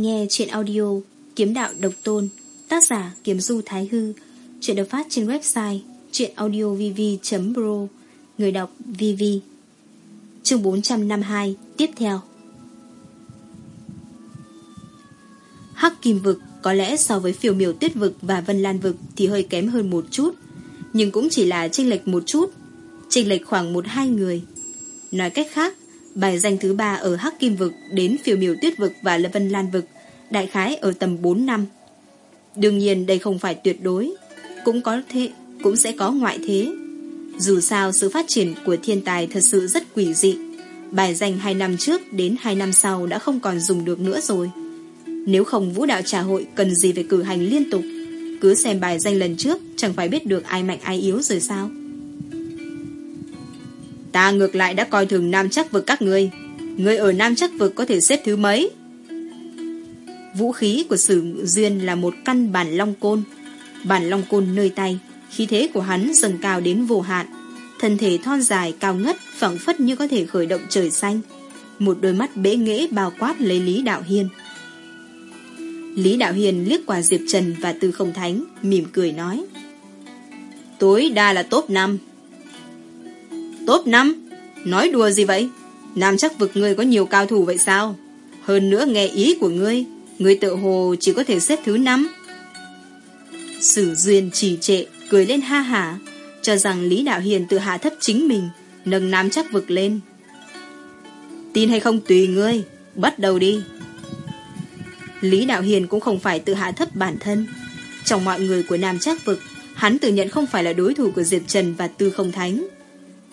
đang nghe chuyện audio Kiếm đạo độc tôn, Tác giả Kiếm Du Thái Hư, Chuyện được phát trên website chuyenaudiovv.pro Người đọc VV Chương 452 Tiếp theo. Hắc Kim Vực có lẽ so với phiêu miểu tuyết vực và vân lan vực thì hơi kém hơn một chút, Nhưng cũng chỉ là chênh lệch một chút, Chênh lệch khoảng một hai người. Nói cách khác Bài danh thứ ba ở Hắc Kim Vực đến phiêu miểu tuyết vực và Lâm Vân Lan Vực, đại khái ở tầm 4 năm. Đương nhiên đây không phải tuyệt đối, cũng có thế, cũng sẽ có ngoại thế. Dù sao sự phát triển của thiên tài thật sự rất quỷ dị. Bài danh 2 năm trước đến 2 năm sau đã không còn dùng được nữa rồi. Nếu không vũ đạo trà hội cần gì phải cử hành liên tục, cứ xem bài danh lần trước chẳng phải biết được ai mạnh ai yếu rồi sao. Ta ngược lại đã coi thường nam chắc vực các ngươi. Ngươi ở nam chắc vực có thể xếp thứ mấy? Vũ khí của sử duyên là một căn bản long côn. Bản long côn nơi tay, Khí thế của hắn dần cao đến vô hạn. Thân thể thon dài, cao ngất, phẳng phất như có thể khởi động trời xanh. Một đôi mắt bế nghễ bao quát lấy Lý Đạo Hiên. Lý Đạo hiền liếc qua Diệp Trần và Tư Không Thánh, Mỉm cười nói, Tối đa là top 5 Top 5? Nói đùa gì vậy? Nam chắc vực ngươi có nhiều cao thủ vậy sao? Hơn nữa nghe ý của ngươi, ngươi tự hồ chỉ có thể xếp thứ 5. Sử duyên trì trệ, cười lên ha hả, cho rằng Lý Đạo Hiền tự hạ thấp chính mình, nâng Nam chắc vực lên. Tin hay không tùy ngươi, bắt đầu đi. Lý Đạo Hiền cũng không phải tự hạ thấp bản thân. Trong mọi người của Nam chắc vực, hắn tự nhận không phải là đối thủ của Diệp Trần và Tư Không Thánh.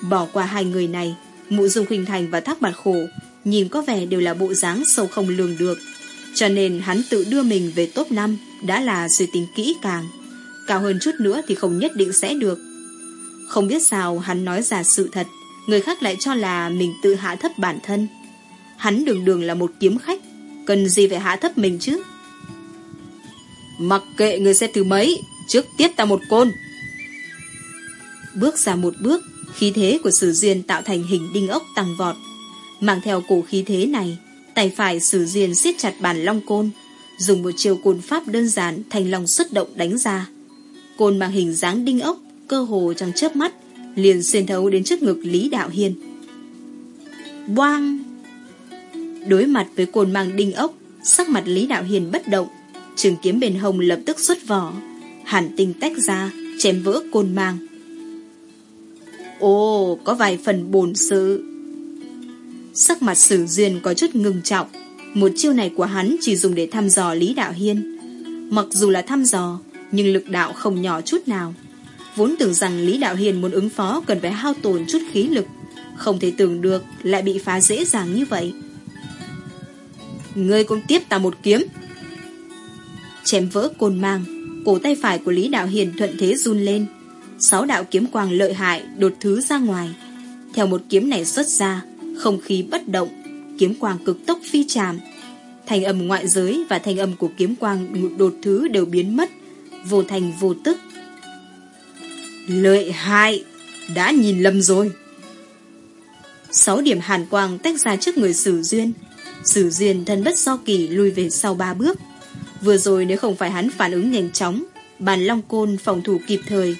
Bỏ qua hai người này, Mụ Dung Khuynh Thành và Thác Bạt Khổ nhìn có vẻ đều là bộ dáng sâu không lường được. Cho nên hắn tự đưa mình về top 5 đã là suy tính kỹ càng. Cao hơn chút nữa thì không nhất định sẽ được. Không biết sao hắn nói ra sự thật, người khác lại cho là mình tự hạ thấp bản thân. Hắn đường đường là một kiếm khách, cần gì phải hạ thấp mình chứ? Mặc kệ người xếp thứ mấy, trước tiếp ta một côn. Bước ra một bước, Khí thế của sử duyên tạo thành hình đinh ốc tăng vọt. Mang theo cổ khí thế này, tay phải sử duyên siết chặt bàn long côn, dùng một chiều côn pháp đơn giản thành lòng xuất động đánh ra. Côn mang hình dáng đinh ốc, cơ hồ trong chớp mắt, liền xuyên thấu đến trước ngực Lý Đạo Hiên. Boang! Đối mặt với côn mang đinh ốc, sắc mặt Lý Đạo Hiên bất động, trường kiếm bên hông lập tức xuất vỏ, hàn tinh tách ra, chém vỡ côn mang. Ồ, có vài phần bồn sự. Sắc mặt sử duyên có chút ngừng trọng. Một chiêu này của hắn chỉ dùng để thăm dò Lý Đạo Hiên. Mặc dù là thăm dò, nhưng lực đạo không nhỏ chút nào. Vốn tưởng rằng Lý Đạo hiền muốn ứng phó cần phải hao tổn chút khí lực. Không thể tưởng được lại bị phá dễ dàng như vậy. Ngươi cũng tiếp ta một kiếm. Chém vỡ côn mang, cổ tay phải của Lý Đạo Hiền thuận thế run lên, sáu đạo kiếm quang lợi hại đột thứ ra ngoài. Theo một kiếm này xuất ra, không khí bất động, kiếm quang cực tốc phi tràm. Thành âm ngoại giới và thành âm của kiếm quang đột thứ đều biến mất, vô thành vô tức. Lợi hại, đã nhìn lầm rồi. Sáu điểm hàn quang tách ra trước người Sử Duyên. Sử Duyên thân bất do kỳ lùi về sau ba bước. Vừa rồi nếu không phải hắn phản ứng nhanh chóng, bàn long côn phòng thủ kịp thời,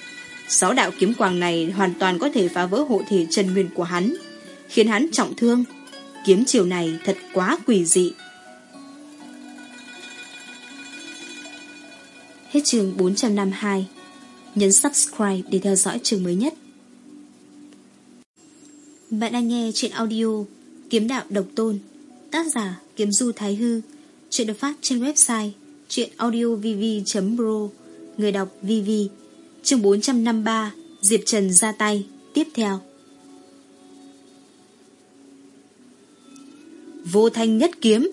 Sáu đạo kiếm quang này hoàn toàn có thể phá vỡ hộ thể chân nguyên của hắn, khiến hắn trọng thương. Kiếm chiều này thật quá quỷ dị. Hết chương 452. Nhấn subscribe để theo dõi chương mới nhất. Bạn đang nghe chuyện audio Kiếm đạo độc tôn Tác giả Kiếm Du Thái Hư Chuyện được phát trên website chuyệnaudiovv.pro, Người đọc VV chương 453 Diệp Trần ra tay. Tiếp theo. Vô thanh nhất kiếm.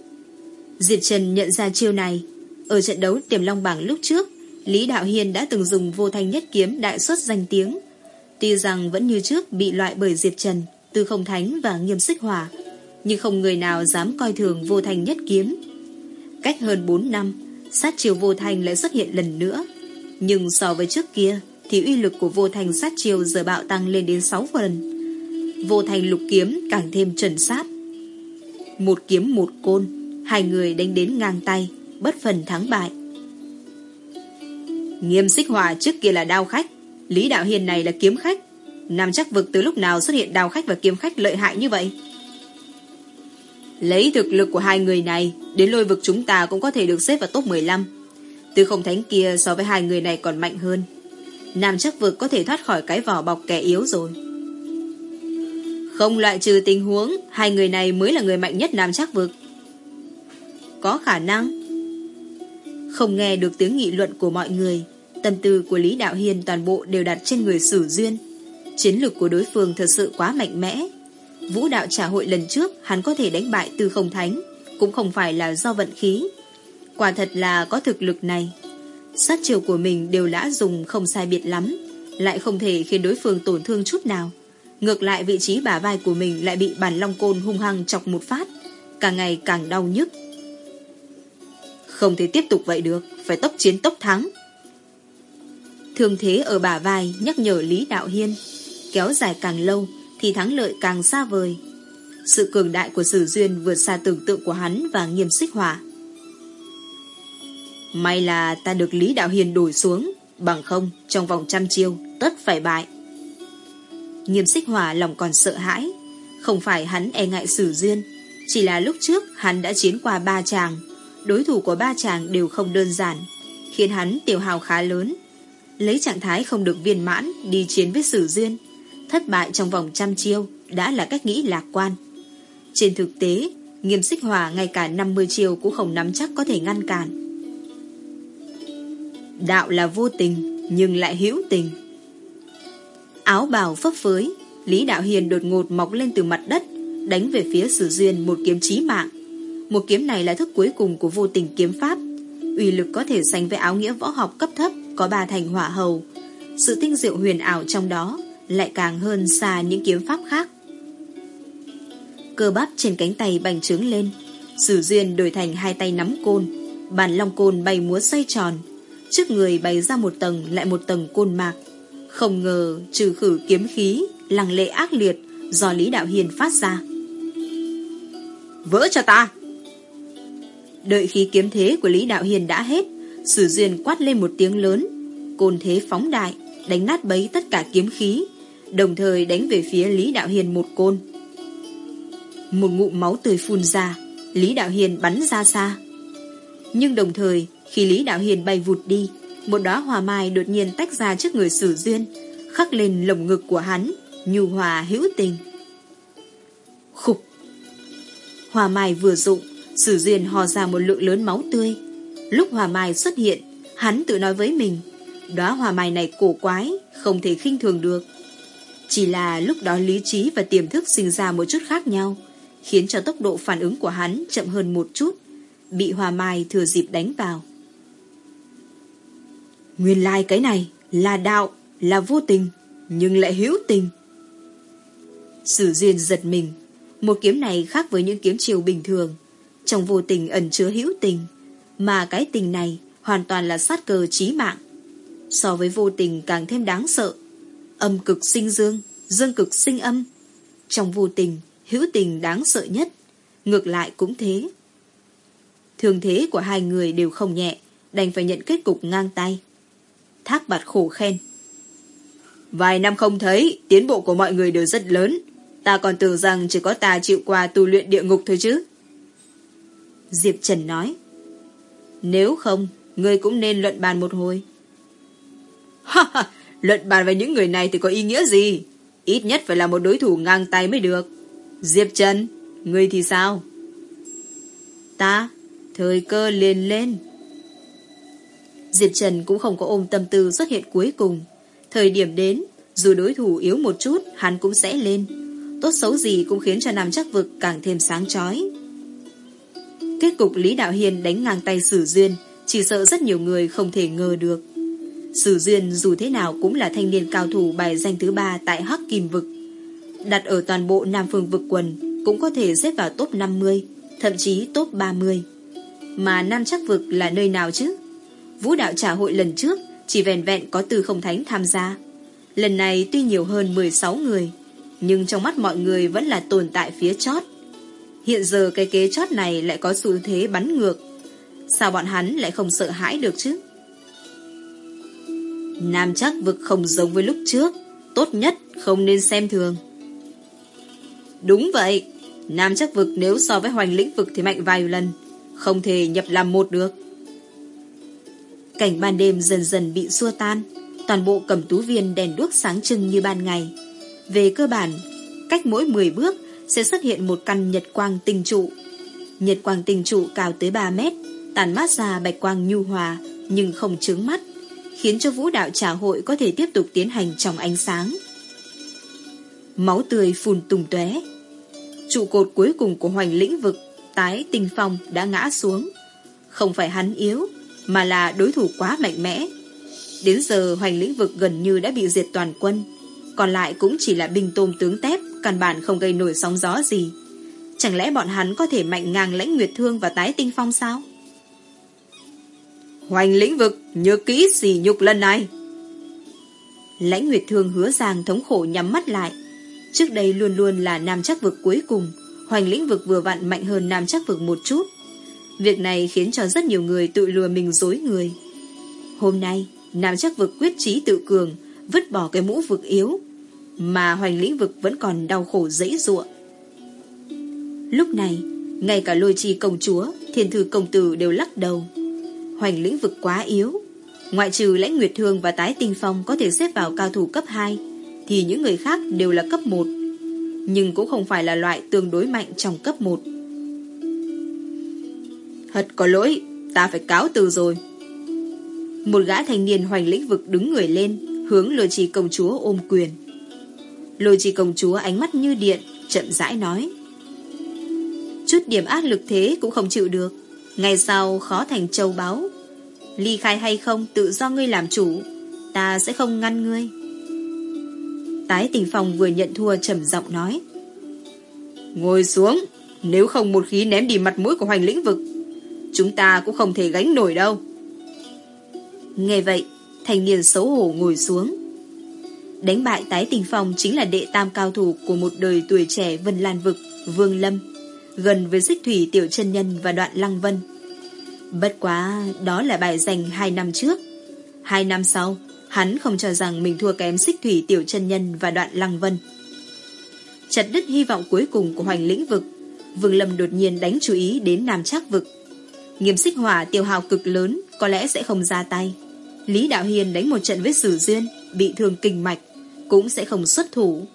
Diệp Trần nhận ra chiêu này. Ở trận đấu tiềm long bảng lúc trước, Lý Đạo hiền đã từng dùng vô thanh nhất kiếm Đại xuất danh tiếng. Tuy rằng vẫn như trước bị loại bởi Diệp Trần, Tư không thánh và nghiêm xích hỏa Nhưng không người nào dám coi thường vô thanh nhất kiếm. Cách hơn 4 năm, Sát chiều vô thanh lại xuất hiện lần nữa nhưng so với trước kia Thì uy lực của vô thành sát chiêu giờ bạo tăng lên đến 6 phần Vô thành lục kiếm càng thêm chuẩn sát Một kiếm một côn hai người đánh đến ngang tay, bất phần thắng bại. Nghiêm xích hòa trước kia là đao khách, Lý Đạo Hiền này là kiếm khách. Nam chắc vực từ lúc nào xuất hiện đao khách và kiếm khách lợi hại như vậy? Lấy thực lực của hai người này, đến lôi vực chúng ta cũng có thể được xếp vào top 15. Từ không thánh kia so với hai người này còn mạnh hơn. Nam chắc vực có thể thoát khỏi cái vỏ bọc kẻ yếu rồi. Không loại trừ tình huống, hai người này mới là người mạnh nhất Nam chắc vực. Có khả năng. Không nghe được tiếng nghị luận của mọi người, tâm tư của Lý Đạo Hiền toàn bộ đều đặt trên người Sử Duyên. Chiến lược của đối phương thật sự quá mạnh mẽ. Vũ đạo trả hội lần trước hắn có thể đánh bại từ không thánh, cũng không phải là do vận khí. Quả thật là có thực lực này. Sát chiều của mình đều đã dùng không sai biệt lắm, lại không thể khiến đối phương tổn thương chút nào. Ngược lại vị trí bả vai của mình lại bị bản long côn hung hăng chọc một phát, càng ngày càng đau nhức. Không thể tiếp tục vậy được, phải tốc chiến tốc thắng. Thương thế ở bả vai nhắc nhở Lý Đạo Hiên, kéo dài càng lâu thì thắng lợi càng xa vời. Sự cường đại của Sử Duyên vượt xa tưởng tượng của hắn và nghiêm xích hỏa. May là ta được Lý Đạo Hiền đổi xuống, bằng không trong vòng trăm chiêu tất phải bại. Nghiêm xích hỏa lòng còn sợ hãi, không phải hắn e ngại Sử Duyên, chỉ là lúc trước hắn đã chiến qua ba chàng, đối thủ của ba chàng đều không đơn giản, khiến hắn tiểu hào khá lớn. Lấy trạng thái không được viên mãn đi chiến với Sử Duyên, thất bại trong vòng trăm chiêu đã là cách nghĩ lạc quan. Trên thực tế, nghiêm xích hòa ngay cả 50 chiêu cũng không nắm chắc có thể ngăn cản. Đạo là vô tình, nhưng lại hữu tình. Áo bào phấp phới, Lý Đạo Hiền đột ngột mọc lên từ mặt đất, đánh về phía Sử Duyên một kiếm chí mạng. Một kiếm này là thức cuối cùng của vô tình kiếm pháp. uy lực có thể sánh với áo nghĩa võ học cấp thấp có ba thành hỏa hầu. Sự tinh diệu huyền ảo trong đó lại càng hơn xa những kiếm pháp khác. Cơ bắp trên cánh tay bành trướng lên, Sử Duyên đổi thành hai tay nắm côn, bàn long côn bay múa xoay tròn, trước người bày ra một tầng lại một tầng côn mạc. Không ngờ trừ khử kiếm khí, lăng lệ ác liệt do Lý Đạo Hiền phát ra. Vỡ cho ta! Đợi khi kiếm thế của Lý Đạo Hiền đã hết, Sử Duyên quát lên một tiếng lớn, côn thế phóng đại, đánh nát bấy tất cả kiếm khí, đồng thời đánh về phía Lý Đạo Hiền một côn. Một ngụm máu tươi phun ra, Lý Đạo Hiền bắn ra xa. Nhưng đồng thời, khi Lý Đạo Hiền bay vụt đi, một đóa hoa mai đột nhiên tách ra trước người Sử Duyên, khắc lên lồng ngực của hắn, nhu hòa hữu tình. Khục! Hoa mai vừa dụng, Sử Duyên hò ra một lượng lớn máu tươi. Lúc hoa mai xuất hiện, hắn tự nói với mình, đóa hoa mai này cổ quái, không thể khinh thường được. Chỉ là lúc đó lý trí và tiềm thức sinh ra một chút khác nhau, khiến cho tốc độ phản ứng của hắn chậm hơn một chút, bị hoa mai thừa dịp đánh vào. Nguyên lai like cái này là đạo, là vô tình, nhưng lại hữu tình. Sử duyên giật mình, một kiếm này khác với những kiếm chiều bình thường, trong vô tình ẩn chứa hữu tình, mà cái tình này hoàn toàn là sát cờ chí mạng. So với vô tình càng thêm đáng sợ, âm cực sinh dương, dương cực sinh âm. Trong vô tình, hữu tình đáng sợ nhất, ngược lại cũng thế. Thường thế của hai người đều không nhẹ, đành phải nhận kết cục ngang tay. Thác bạt khổ khen. Vài năm không thấy, tiến bộ của mọi người đều rất lớn. Ta còn tưởng rằng chỉ có ta chịu qua tu luyện địa ngục thôi chứ. Diệp Trần nói. Nếu không, ngươi cũng nên luận bàn một hồi. Ha ha, luận bàn với những người này thì có ý nghĩa gì? Ít nhất phải là một đối thủ ngang tay mới được. Diệp Trần, ngươi thì sao? Ta, thời cơ liền lên. Diệp Trần cũng không có ôm tâm tư xuất hiện cuối cùng. Thời điểm đến, dù đối thủ yếu một chút, hắn cũng sẽ lên. Tốt xấu gì cũng khiến cho Nam chắc vực càng thêm sáng chói. Kết cục Lý Đạo Hiền đánh ngang tay Sử Duyên, chỉ sợ rất nhiều người không thể ngờ được. Sử Duyên dù thế nào cũng là thanh niên cao thủ bài danh thứ ba tại Hắc Kim Vực. Đặt ở toàn bộ Nam Phương Vực quần cũng có thể xếp vào top 50, thậm chí top 30. Mà Nam chắc vực là nơi nào chứ? Vũ đạo trả hội lần trước chỉ vẻn vẹn có từ không thánh tham gia. Lần này tuy nhiều hơn 16 người, nhưng trong mắt mọi người vẫn là tồn tại phía chót. Hiện giờ cái kế chót này lại có xu thế bắn ngược. Sao bọn hắn lại không sợ hãi được chứ? Nam chắc vực không giống với lúc trước. Tốt nhất không nên xem thường. Đúng vậy. Nam chắc vực nếu so với hoành lĩnh vực thì mạnh vài lần. Không thể nhập làm một được. Cảnh ban đêm dần dần bị xua tan. Toàn bộ cầm tú viên đèn đuốc sáng trưng như ban ngày. Về cơ bản, cách mỗi 10 bước sẽ xuất hiện một căn nhật quang tinh trụ. Nhật quang tinh trụ cao tới 3 mét, tàn mát ra bạch quang nhu hòa nhưng không chướng mắt, khiến cho vũ đạo trà hội có thể tiếp tục tiến hành trong ánh sáng. Máu tươi phun tung tóe. Trụ cột cuối cùng của hoành lĩnh vực, tái tinh phong đã ngã xuống. Không phải hắn yếu, mà là đối thủ quá mạnh mẽ. Đến giờ hoành lĩnh vực gần như đã bị diệt toàn quân, còn lại cũng chỉ là binh tôm tướng tép, căn bản không gây nổi sóng gió gì. Chẳng lẽ bọn hắn có thể mạnh ngang lãnh nguyệt thương và tái tinh phong sao? Hoành lĩnh vực, nhớ kỹ xỉ nhục lần này. Lãnh nguyệt thương hứa ràng thống khổ nhắm mắt lại. Trước đây luôn luôn là nam chắc vực cuối cùng, hoành lĩnh vực vừa vặn mạnh hơn nam chắc vực một chút. Việc này khiến cho rất nhiều người tự lừa mình dối người. Hôm nay, nam chắc vực quyết trí tự cường, vứt bỏ cái mũ vực yếu, mà hoành lĩnh vực vẫn còn đau khổ dãy ruộng. Lúc này, ngay cả lôi trì công chúa, thiên thư công tử đều lắc đầu. Hoành lĩnh vực quá yếu. Ngoại trừ lãnh nguyệt thương và tái tinh phong có thể xếp vào cao thủ cấp 2, thì những người khác đều là cấp 1. Nhưng cũng không phải là loại tương đối mạnh trong cấp 1. Thật có lỗi, ta phải cáo từ rồi. Một gã thanh niên hoành lĩnh vực đứng người lên, hướng lôi trì công chúa ôm quyền. Lôi trì công chúa ánh mắt như điện, chậm rãi nói. Chút điểm áp lực thế cũng không chịu được. Ngày sau khó thành châu báu. Ly khai hay không tự do ngươi làm chủ, ta sẽ không ngăn ngươi. Tái tình phòng vừa nhận thua trầm giọng nói. Ngồi xuống, nếu không một khí ném đi mặt mũi của hoành lĩnh vực, chúng ta cũng không thể gánh nổi đâu. Nghe vậy, thanh niên xấu hổ ngồi xuống. Đánh bại tái tình phong chính là đệ tam cao thủ của một đời tuổi trẻ Vân Lan Vực, Vương Lâm, gần với xích thủy tiểu chân nhân và đoạn lăng vân. Bất quá, đó là bài giành hai năm trước. Hai năm sau, hắn không cho rằng mình thua kém xích thủy tiểu chân nhân và đoạn lăng vân. Chặt đứt hy vọng cuối cùng của hoành lĩnh vực, Vương Lâm đột nhiên đánh chú ý đến Nam Trác vực. Nghiêm xích hỏa tiêu hào cực lớn, có lẽ sẽ không ra tay. Lý Đạo Hiền đánh một trận với Sử Duyên, bị thương kinh mạch, cũng sẽ không xuất thủ.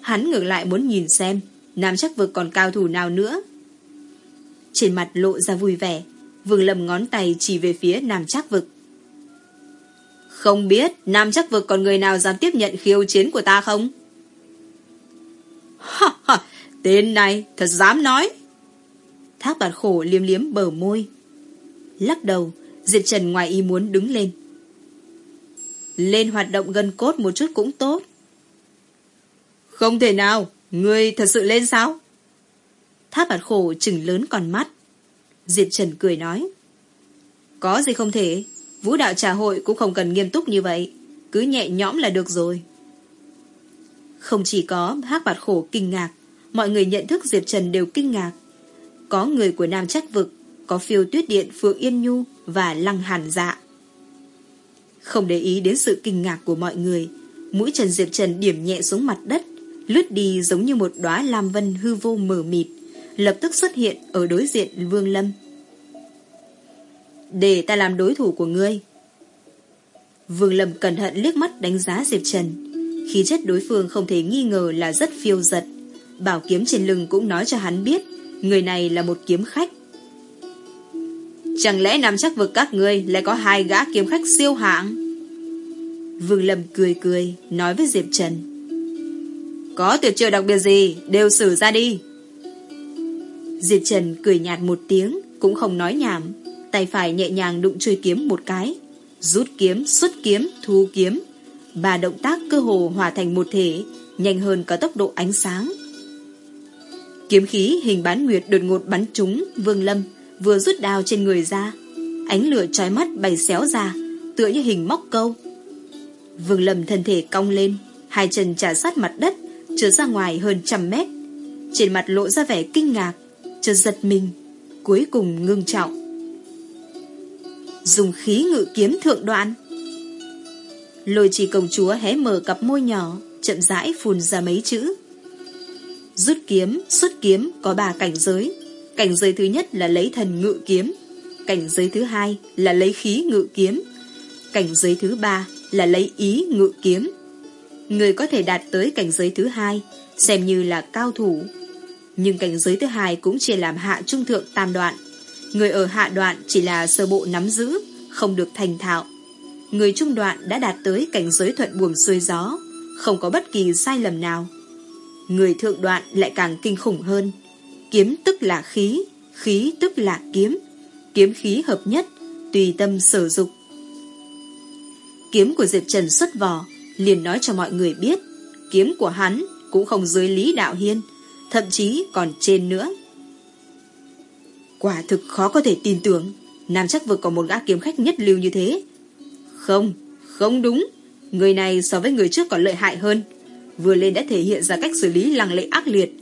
Hắn ngược lại muốn nhìn xem, Nam chắc vực còn cao thủ nào nữa. Trên mặt lộ ra vui vẻ, Vương Lâm ngón tay chỉ về phía Nam chắc vực. Không biết Nam chắc vực còn người nào dám tiếp nhận khiêu chiến của ta không? Ha ha, tên này thật dám nói. Thác bạt khổ liếm liếm bờ môi. Lắc đầu, diệp Trần ngoài ý muốn đứng lên. Lên hoạt động gần cốt một chút cũng tốt. Không thể nào, ngươi thật sự lên sao? Tháp bạt khổ chừng lớn còn mắt. Diệp Trần cười nói. Có gì không thể, vũ đạo trà hội cũng không cần nghiêm túc như vậy, cứ nhẹ nhõm là được rồi. Không chỉ có hắc bạt khổ kinh ngạc, mọi người nhận thức Diệp Trần đều kinh ngạc. Có người của Nam Trách Vực, có phiêu tuyết điện Phượng Yên Nhu và Lăng Hàn Dạ. Không để ý đến sự kinh ngạc của mọi người, mũi Trần Diệp Trần điểm nhẹ xuống mặt đất, lướt đi giống như một đóa lam vân hư vô mờ mịt, lập tức xuất hiện ở đối diện Vương Lâm. Để ta làm đối thủ của ngươi. Vương Lâm cẩn thận liếc mắt đánh giá Diệp Trần. Khí chất đối phương không thể nghi ngờ là rất phiêu giật. Bảo kiếm trên lưng cũng nói cho hắn biết, người này là một kiếm khách. Chẳng lẽ nằm chắc vực các ngươi lại có hai gã kiếm khách siêu hạng? Vương Lâm cười cười, nói với Diệp Trần. Có tuyệt chiêu đặc biệt gì, đều xử ra đi. Diệp Trần cười nhạt một tiếng, cũng không nói nhảm. Tay phải nhẹ nhàng đụng chơi kiếm một cái. Rút kiếm, xuất kiếm, thu kiếm. Ba động tác cơ hồ hòa thành một thể, nhanh hơn cả tốc độ ánh sáng. Kiếm khí hình bán nguyệt đột ngột bắn trúng Vương Lâm, vừa rút đao trên người ra. Ánh lửa trói mắt bay xéo ra, tựa như hình móc câu. Vương Lâm thân thể cong lên, hai chân trả sát mặt đất, trở ra ngoài hơn trăm mét. Trên mặt lộ ra vẻ kinh ngạc, chợt giật mình, cuối cùng ngưng trọng. Dùng khí ngự kiếm thượng đoạn. Lôi trì công chúa hé mở cặp môi nhỏ, chậm rãi phun ra mấy chữ. Rút kiếm, xuất kiếm có ba cảnh giới. Cảnh giới thứ nhất là lấy thần ngự kiếm. Cảnh giới thứ hai là lấy khí ngự kiếm. Cảnh giới thứ ba là lấy ý ngự kiếm. Người có thể đạt tới cảnh giới thứ hai, xem như là cao thủ. Nhưng cảnh giới thứ hai cũng chỉ làm hạ trung thượng tam đoạn. Người ở hạ đoạn chỉ là sơ bộ nắm giữ, không được thành thạo. Người trung đoạn đã đạt tới cảnh giới thuận buồm xuôi gió, không có bất kỳ sai lầm nào. Người thượng đoạn lại càng kinh khủng hơn. Kiếm tức là khí, khí tức là kiếm. Kiếm khí hợp nhất, tùy tâm sử dụng. Kiếm của Diệp Trần xuất vỏ, liền nói cho mọi người biết, kiếm của hắn cũng không dưới Lý Đạo Hiên, thậm chí còn trên nữa. Quả thực khó có thể tin tưởng, Nam chắc vực có một gã kiếm khách nhất lưu như thế. Không, không đúng, người này so với người trước còn lợi hại hơn. Vừa lên đã thể hiện ra cách xử lý lăng lệ ác liệt.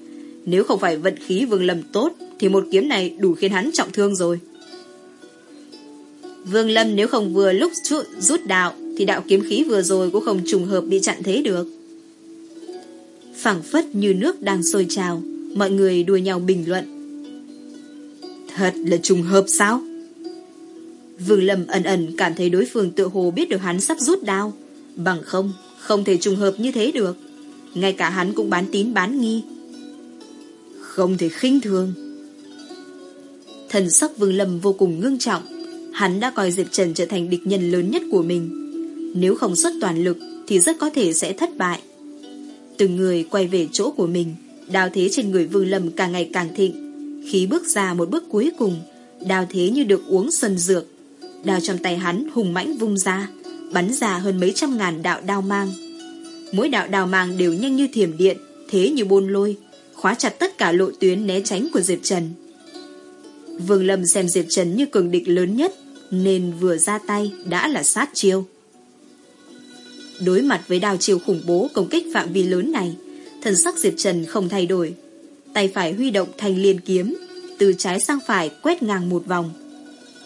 Nếu không phải vận khí vương lâm tốt, thì một kiếm này đủ khiến hắn trọng thương rồi. Vương Lâm nếu không vừa lúc rút đạo thì đạo kiếm khí vừa rồi cũng không trùng hợp bị chặn thế được. phảng phất như nước đang sôi trào, mọi người đua nhau bình luận. Thật là trùng hợp sao? Vương Lâm ẩn ẩn cảm thấy đối phương tự hồ biết được hắn sắp rút đao. Bằng không, không thể trùng hợp như thế được. Ngay cả hắn cũng bán tín bán nghi. Không thể khinh thường. Thần sắc Vương Lâm vô cùng ngưng trọng. Hắn đã coi Diệp Trần trở thành địch nhân lớn nhất của mình. Nếu không xuất toàn lực thì rất có thể sẽ thất bại. Từng người quay về chỗ của mình, đào thế trên người Vương Lâm càng ngày càng thịnh. Khí bước ra một bước cuối cùng, đào thế như được uống xuân dược. đào trong tay hắn hùng mãnh vung ra, bắn ra hơn mấy trăm ngàn đạo đao mang. Mỗi đạo đào mang đều nhanh như thiểm điện, thế như bôn lôi, khóa chặt tất cả lộ tuyến né tránh của Diệp Trần. Vương Lâm xem Diệp Trần như cường địch lớn nhất, nên vừa ra tay đã là sát chiêu. Đối mặt với đào chiêu khủng bố công kích phạm vi lớn này, thần sắc Diệp Trần không thay đổi. Tay phải huy động thành liên kiếm, từ trái sang phải quét ngang một vòng.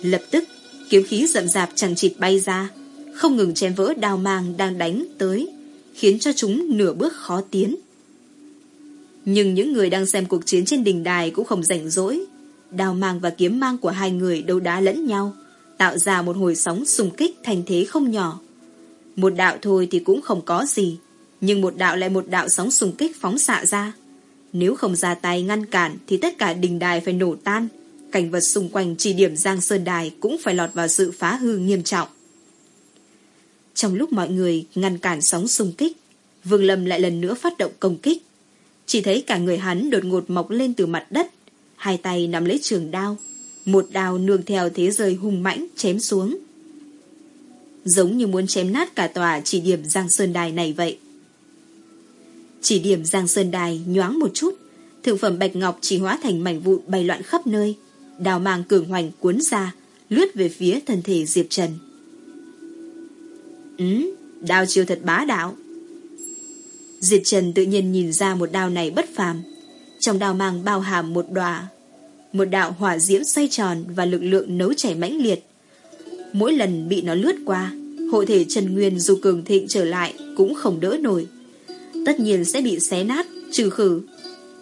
Lập tức, kiếm khí rậm rạp chẳng chịt bay ra, không ngừng chém vỡ đào mang đang đánh tới, khiến cho chúng nửa bước khó tiến. Nhưng những người đang xem cuộc chiến trên đình đài cũng không rảnh rỗi. Đao mang và kiếm mang của hai người đấu đá lẫn nhau, tạo ra một hồi sóng xung kích thành thế không nhỏ. Một đạo thôi thì cũng không có gì, nhưng một đạo lại một đạo sóng xung kích phóng xạ ra. Nếu không ra tay ngăn cản thì tất cả đình đài phải nổ tan, cảnh vật xung quanh chỉ điểm Giang Sơn Đài cũng phải lọt vào sự phá hư nghiêm trọng. Trong lúc mọi người ngăn cản sóng xung kích, Vương Lâm lại lần nữa phát động công kích. Chỉ thấy cả người hắn đột ngột mọc lên từ mặt đất, hai tay nắm lấy trường đao, một đao nương theo thế rơi hung mãnh chém xuống. Giống như muốn chém nát cả tòa chỉ điểm Giang Sơn Đài này vậy. Chỉ điểm Giang Sơn Đài nhoáng một chút, thượng phẩm bạch ngọc chỉ hóa thành mảnh vụn bay loạn khắp nơi, đào mang cường hoành cuốn ra, lướt về phía thân thể Diệp Trần. Ừ, đao chiêu thật bá đạo. Diệp Trần tự nhiên nhìn ra một đao này bất phàm. Trong đao mang bao hàm một đòa, một đạo hỏa diễm xoay tròn và lực lượng nấu chảy mãnh liệt. Mỗi lần bị nó lướt qua, hộ thể Trần Nguyên dù cường thịnh trở lại cũng không đỡ nổi. Tất nhiên sẽ bị xé nát, trừ khử.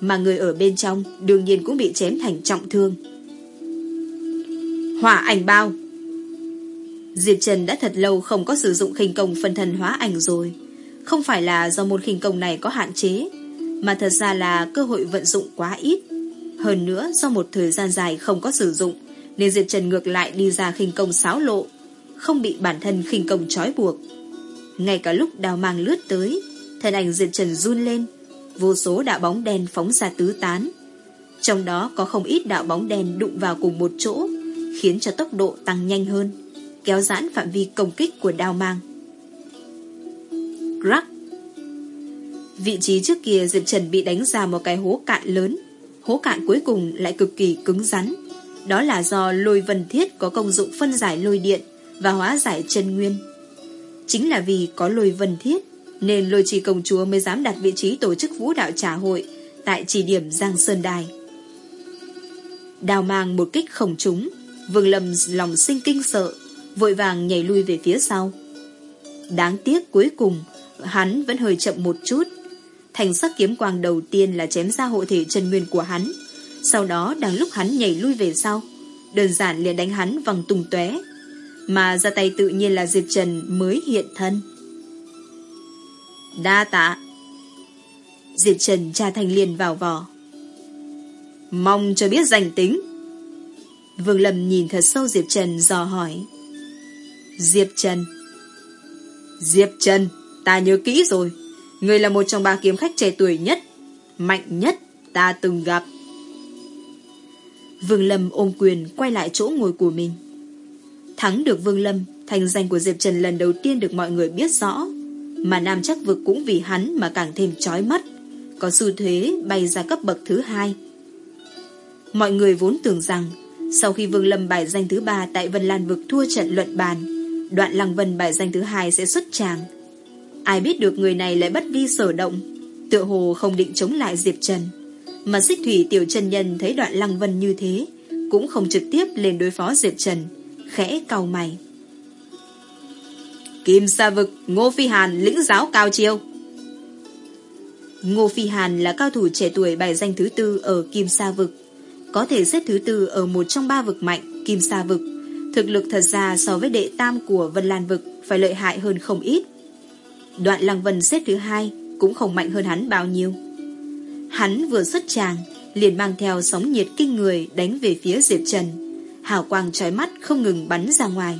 Mà người ở bên trong đương nhiên cũng bị chém thành trọng thương. Hỏa ảnh bao Diệp Trần đã thật lâu không có sử dụng khinh công phân thần hóa ảnh rồi. Không phải là do môn khinh công này có hạn chế, mà thật ra là cơ hội vận dụng quá ít. Hơn nữa, do một thời gian dài không có sử dụng, nên Diệp Trần ngược lại đi ra khinh công xáo lộ, không bị bản thân khinh công trói buộc. Ngay cả lúc đào mang lướt tới, thân ảnh Diệp Trần run lên, vô số đạo bóng đen phóng ra tứ tán. Trong đó có không ít đạo bóng đen đụng vào cùng một chỗ, khiến cho tốc độ tăng nhanh hơn kéo giãn phạm vi công kích của đao mang. Rắc Vị trí trước kia Diệp Trần bị đánh ra một cái hố cạn lớn. Hố cạn cuối cùng lại cực kỳ cứng rắn. Đó là do lôi vân thiết có công dụng phân giải lôi điện và hóa giải chân nguyên. Chính là vì có lôi vân thiết nên lôi trì công chúa mới dám đặt vị trí tổ chức vũ đạo trà hội tại chỉ điểm Giang Sơn Đài. Đào mang một kích khổng trúng, Vương Lâm lòng sinh kinh sợ, vội vàng nhảy lui về phía sau. Đáng tiếc cuối cùng, hắn vẫn hơi chậm một chút. Thành sắc kiếm quang đầu tiên là chém ra hộ thể chân nguyên của hắn. Sau đó đang lúc hắn nhảy lui về sau, đơn giản liền đánh hắn văng tung tóe Mà ra tay tự nhiên là Diệp Trần mới hiện thân. Đa tạ. Diệp Trần tra thành liền vào vỏ. Mong cho biết danh tính. Vương Lâm nhìn thật sâu Diệp Trần dò hỏi. Diệp Trần. Diệp Trần, ta nhớ kỹ rồi. Người là một trong ba kiếm khách trẻ tuổi nhất, mạnh nhất ta từng gặp. Vương Lâm ôm quyền quay lại chỗ ngồi của mình. Thắng được Vương Lâm, thành danh của Diệp Trần lần đầu tiên được mọi người biết rõ. Mà Nam chắc vực cũng vì hắn mà càng thêm chói mắt, có xu thế bay ra cấp bậc thứ hai. Mọi người vốn tưởng rằng, sau khi Vương Lâm bài danh thứ ba tại Vân Lan vực thua trận luận bàn, đoạn Lăng Vân bài danh thứ hai sẽ xuất tràng. Ai biết được người này lại bất vi sở động, tựa hồ không định chống lại Diệp Trần. Mà xích thủy tiểu chân nhân thấy đoạn Lăng Vân như thế, cũng không trực tiếp lên đối phó Diệp Trần, khẽ cau mày. Kim Sa Vực, Ngô Phi Hàn lĩnh giáo cao chiêu. Ngô Phi Hàn là cao thủ trẻ tuổi bài danh thứ tư ở Kim Sa Vực. Có thể xếp thứ tư ở một trong ba vực mạnh, Kim Sa Vực. Thực lực thật ra so với đệ tam của Vân Lan Vực phải lợi hại hơn không ít. Đoạn Lăng Vân xếp thứ hai cũng không mạnh hơn hắn bao nhiêu. Hắn vừa xuất tràng, liền mang theo sóng nhiệt kinh người đánh về phía Diệp Trần. Hào quang trói mắt không ngừng bắn ra ngoài.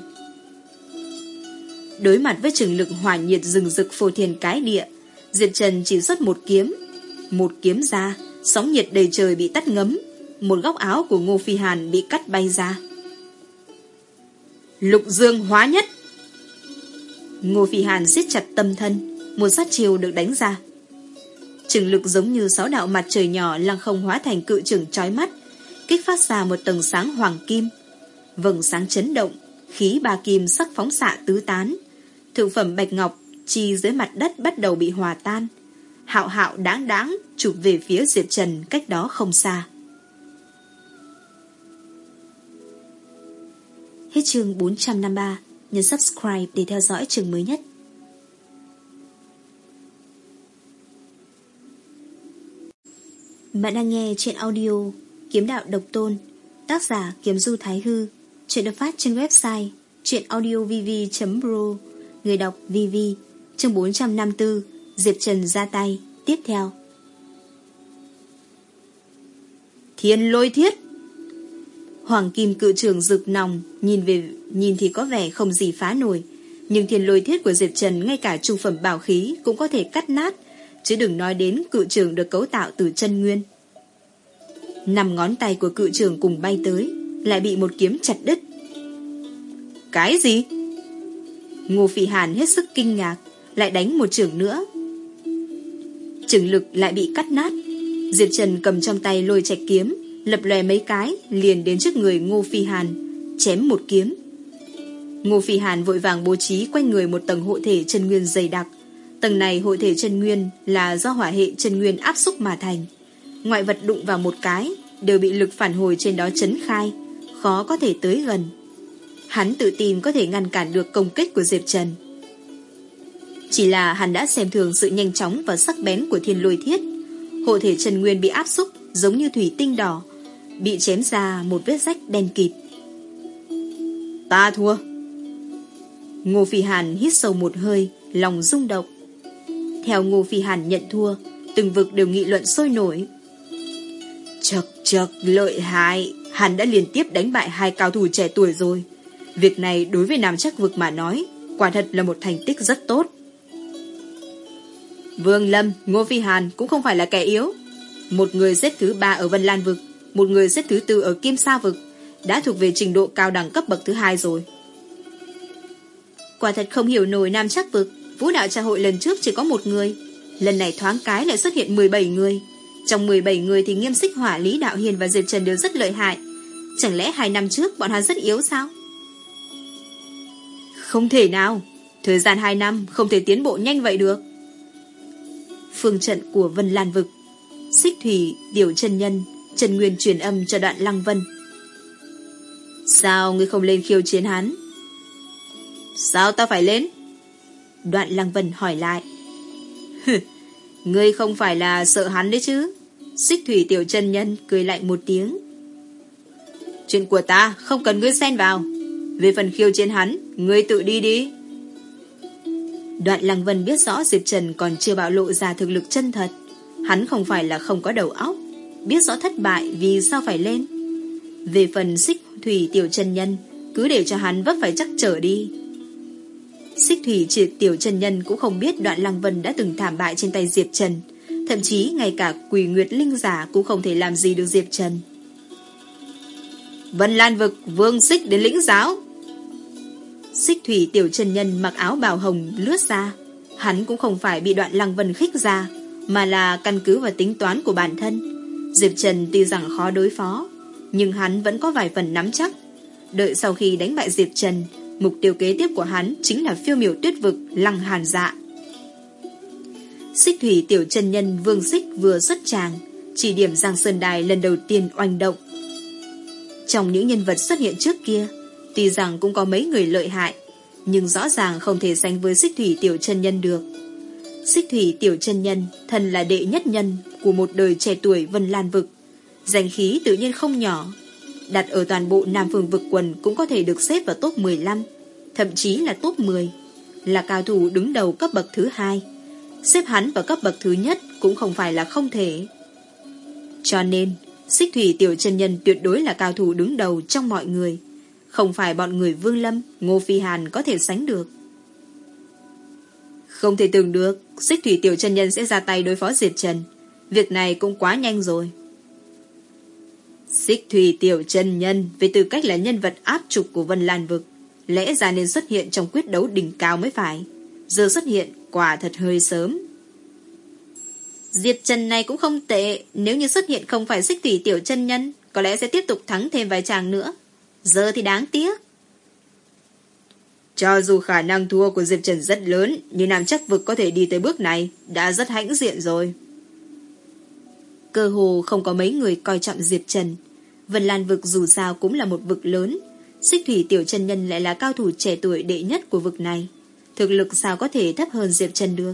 Đối mặt với trường lực hỏa nhiệt rừng rực phô thiền cái địa, Diệp Trần chỉ xuất một kiếm. Một kiếm ra, sóng nhiệt đầy trời bị tắt ngấm, một góc áo của Ngô Phi Hàn bị cắt bay ra. Lục dương hóa nhất Ngô Phi Hàn siết chặt tâm thân, một sát chiều được đánh ra. Trường lực giống như sáu đạo mặt trời nhỏ lăng không hóa thành cự trường trói mắt, kích phát ra một tầng sáng hoàng kim. Vầng sáng chấn động, khí ba kim sắc phóng xạ tứ tán. Thượng phẩm bạch ngọc chi dưới mặt đất bắt đầu bị hòa tan. Hạo hạo đáng đáng chụp về phía Diệp Trần cách đó không xa. Hết chương 453, nhấn subscribe để theo dõi trường mới nhất. Bạn đang nghe trên audio Kiếm Đạo Độc Tôn, tác giả Kiếm Du Thái Hư, chuyện được phát trên website chuyenaudiovv.pro, người đọc VV, chương 454, Diệp Trần ra tay, tiếp theo. Thiên lôi thiết Hoàng kim cự trường rực nòng, Nhìn về, nhìn thì có vẻ không gì phá nổi. Nhưng thiên lôi thiết của Diệp Trần Ngay cả trung phẩm bảo khí cũng có thể cắt nát. Chứ đừng nói đến cự trường được cấu tạo từ chân nguyên. Năm ngón tay của cự trường cùng bay tới, Lại bị một kiếm chặt đứt. Cái gì? Ngô Phỉ Hàn hết sức kinh ngạc, Lại đánh một trường nữa. Trường lực lại bị cắt nát. Diệp Trần cầm trong tay lôi chạch kiếm lập lòe mấy cái, liền đến trước người Ngô Phi Hàn, chém một kiếm. Ngô Phi Hàn vội vàng bố trí quanh người một tầng hộ thể chân nguyên dày đặc. Tầng này hộ thể chân nguyên là do hỏa hệ chân nguyên áp xúc mà thành. Ngoại vật đụng vào một cái, đều bị lực phản hồi trên đó chấn khai, khó có thể tới gần. Hắn tự tin có thể ngăn cản được công kích của Diệp Trần. Chỉ là hắn đã xem thường sự nhanh chóng và sắc bén của thiên lôi thiết. Hộ thể chân nguyên bị áp xúc giống như thủy tinh đỏ, bị chém ra một vết rách đen kịt. Ta thua. Ngô Phi Hàn hít sâu một hơi, lòng rung động. Theo Ngô Phi Hàn nhận thua, từng vực đều nghị luận sôi nổi. Chật chật lợi hại, hàn đã liên tiếp đánh bại hai cao thủ trẻ tuổi rồi. Việc này đối với Nam chắc vực mà nói, quả thật là một thành tích rất tốt. Vương Lâm, Ngô Phi Hàn cũng không phải là kẻ yếu. Một người xếp thứ ba ở Vân Lan Vực, một người xếp thứ tư ở Kim Sa Vực, đã thuộc về trình độ cao đẳng cấp bậc thứ hai rồi. Quả thật không hiểu nổi Nam Chắc Vực, Vũ đạo trà hội lần trước chỉ có một người, lần này thoáng cái lại xuất hiện 17 người. Trong 17 người thì nghiêm xích hỏa Lý Đạo Hiền và Diệp Trần đều rất lợi hại. Chẳng lẽ hai năm trước bọn hắn rất yếu sao? Không thể nào, thời gian hai năm không thể tiến bộ nhanh vậy được. Phương trận của Vân Lan Vực Xích Thủy, Điều chân Nhân Trần Nguyên truyền âm cho đoạn Lăng Vân. Sao ngươi không lên khiêu chiến hắn? Sao ta phải lên? Đoạn Lăng Vân hỏi lại. ngươi không phải là sợ hắn đấy chứ? Xích thủy tiểu chân nhân cười lạnh một tiếng. Chuyện của ta không cần ngươi xen vào. Về phần khiêu chiến hắn, ngươi tự đi đi. Đoạn Lăng Vân biết rõ Diệp Trần còn chưa bạo lộ ra thực lực chân thật. Hắn không phải là không có đầu óc, biết rõ thất bại vì sao phải lên. Về phần xích thủy tiểu chân nhân, cứ để cho hắn vấp phải chắc trở đi. Xích thủy triệt tiểu chân nhân cũng không biết đoạn Lăng Vân đã từng thảm bại trên tay Diệp Trần. Thậm chí ngay cả quỷ nguyệt linh giả cũng không thể làm gì được Diệp Trần. Vân Lan Vực vương xích đến lĩnh giáo. Xích thủy tiểu chân nhân mặc áo bào hồng lướt ra. Hắn cũng không phải bị đoạn lăng vân khích ra, mà là căn cứ vào tính toán của bản thân. Diệp Trần tuy rằng khó đối phó, nhưng hắn vẫn có vài phần nắm chắc. Đợi sau khi đánh bại Diệp Trần, mục tiêu kế tiếp của hắn chính là phiêu miểu tuyết vực lăng hàn dạ. Xích thủy tiểu chân nhân vương xích vừa xuất tràng, chỉ điểm Giang Sơn Đài lần đầu tiên oanh động. Trong những nhân vật xuất hiện trước kia, tuy rằng cũng có mấy người lợi hại, nhưng rõ ràng không thể sánh với xích thủy tiểu chân nhân được. Xích thủy tiểu chân nhân thân là đệ nhất nhân của một đời trẻ tuổi Vân Lan Vực. Danh khí tự nhiên không nhỏ, đặt ở toàn bộ Nam Phương Vực quần cũng có thể được xếp vào top 15, thậm chí là top 10, là cao thủ đứng đầu cấp bậc thứ hai. Xếp hắn vào cấp bậc thứ nhất cũng không phải là không thể. Cho nên, Xích thủy tiểu chân nhân tuyệt đối là cao thủ đứng đầu trong mọi người. Không phải bọn người Vương Lâm, Ngô Phi Hàn có thể sánh được. Không thể tưởng được, xích thủy tiểu chân nhân sẽ ra tay đối phó Diệp Trần. Việc này cũng quá nhanh rồi. Xích thủy tiểu chân nhân với tư cách là nhân vật áp trục của Vân Lan Vực, lẽ ra nên xuất hiện trong quyết đấu đỉnh cao mới phải. Giờ xuất hiện quả thật hơi sớm. Diệp Trần này cũng không tệ, nếu như xuất hiện không phải xích thủy tiểu chân nhân, có lẽ sẽ tiếp tục thắng thêm vài chàng nữa. Giờ thì đáng tiếc. Cho dù khả năng thua của Diệp Trần rất lớn, nhưng Nam chắc vực có thể đi tới bước này, đã rất hãnh diện rồi. Cơ hồ không có mấy người coi trọng Diệp Trần. Vân Lan vực dù sao cũng là một vực lớn, xích thủy tiểu chân nhân lại là cao thủ trẻ tuổi đệ nhất của vực này. Thực lực sao có thể thấp hơn Diệp Trần được?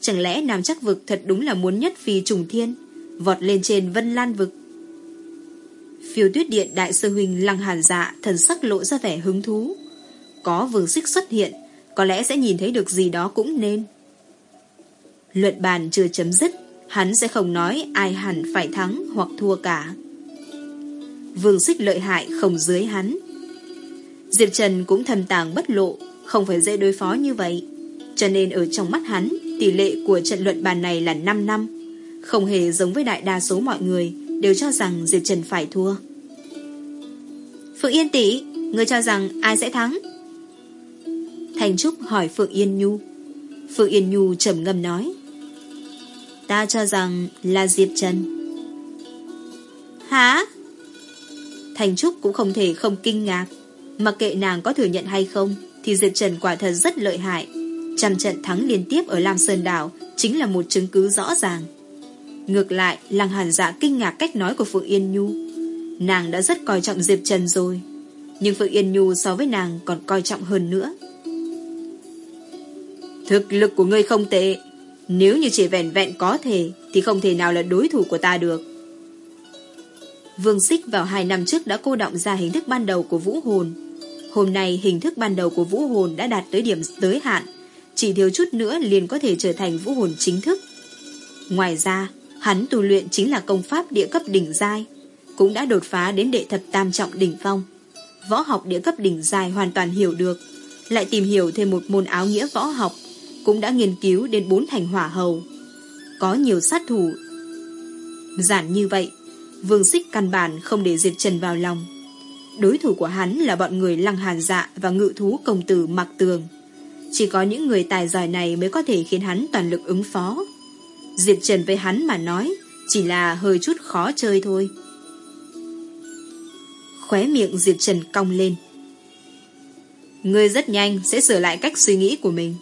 Chẳng lẽ Nam chắc vực thật đúng là muốn nhất phi trùng thiên, vọt lên trên Vân Lan vực? Phiêu tuyết điện đại sư huynh lăng hàn dạ thần sắc lộ ra vẻ hứng thú. Có vương xích xuất hiện, có lẽ sẽ nhìn thấy được gì đó cũng nên. Luận bàn chưa chấm dứt, hắn sẽ không nói ai hẳn phải thắng hoặc thua cả. Vương xích lợi hại không dưới hắn. Diệp Trần cũng thầm tàng bất lộ, không phải dễ đối phó như vậy. Cho nên ở trong mắt hắn, tỷ lệ của trận luận bàn này là 5 năm. Không hề giống với đại đa số mọi người, đều cho rằng Diệp Trần phải thua. Phượng Yên tỷ, người cho rằng ai sẽ thắng? Thành Trúc hỏi Phượng Yên Nhu. Phượng Yên Nhu trầm ngâm nói. Ta cho rằng là Diệp Trần. Hả? Thành Trúc cũng không thể không kinh ngạc. Mặc kệ nàng có thừa nhận hay không, thì Diệp Trần quả thật rất lợi hại. Trăm trận thắng liên tiếp ở Lam Sơn Đảo chính là một chứng cứ rõ ràng. Ngược lại, làng Hàn Dạ kinh ngạc cách nói của Phượng Yên Nhu. Nàng đã rất coi trọng Diệp Trần rồi. Nhưng Phượng Yên Nhu so với nàng còn coi trọng hơn nữa. Thực lực của ngươi không tệ. Nếu như chỉ vẻn vẹn có thể, thì không thể nào là đối thủ của ta được. Vương Xích vào hai năm trước đã cô động ra hình thức ban đầu của vũ hồn. Hôm nay hình thức ban đầu của vũ hồn đã đạt tới điểm tới hạn, chỉ thiếu chút nữa liền có thể trở thành vũ hồn chính thức. Ngoài ra, hắn tu luyện chính là công pháp địa cấp đỉnh giai, cũng đã đột phá đến đệ thập tam trọng đỉnh phong. Võ học địa cấp đỉnh giai hoàn toàn hiểu được, lại tìm hiểu thêm một môn áo nghĩa võ học, cũng đã nghiên cứu đến bốn thành hỏa hầu. Có nhiều sát thủ. Giản như vậy, Vương Xích căn bản không để Diệp Trần vào lòng. Đối thủ của hắn là bọn người lăng hàn dạ và ngự thú công tử mặc tường. Chỉ có những người tài giỏi này mới có thể khiến hắn toàn lực ứng phó. Diệp Trần với hắn mà nói, chỉ là hơi chút khó chơi thôi. Khóe miệng Diệp Trần cong lên. Ngươi rất nhanh sẽ sửa lại cách suy nghĩ của mình.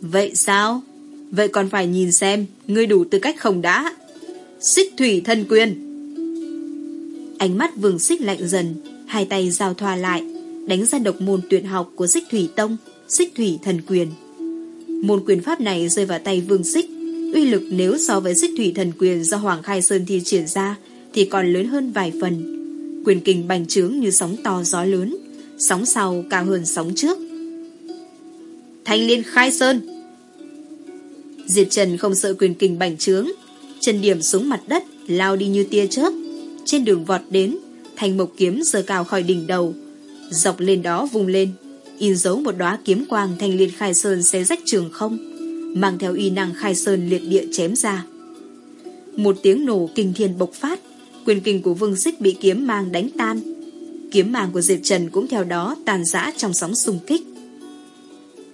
Vậy sao? Vậy còn phải nhìn xem, ngươi đủ tư cách không đã. Xích thủy thần quyền Ánh mắt vương xích lạnh dần Hai tay giao thoa lại Đánh ra độc môn tuyệt học của xích thủy tông Xích thủy thần quyền Môn quyền pháp này rơi vào tay vương xích Uy lực nếu so với xích thủy thần quyền Do Hoàng Khai Sơn thi triển ra Thì còn lớn hơn vài phần Quyền kình bành trướng như sóng to gió lớn Sóng sau cao hơn sóng trước Thanh liên khai sơn. Diệp Trần không sợ quyền kình bành trướng Chân điểm xuống mặt đất, Lao đi như tia chớp. Trên đường vọt đến, thanh mộc kiếm giơ cao khỏi đỉnh đầu, Dọc lên đó vùng lên, In dấu một đóa kiếm quang thanh liên khai sơn xé rách trường không, Mang theo y năng khai sơn liệt địa chém ra. Một tiếng nổ kinh thiên bộc phát, Quyền kình của vương xích bị kiếm mang đánh tan. Kiếm mang của Diệp Trần cũng theo đó tàn rã trong sóng xung kích.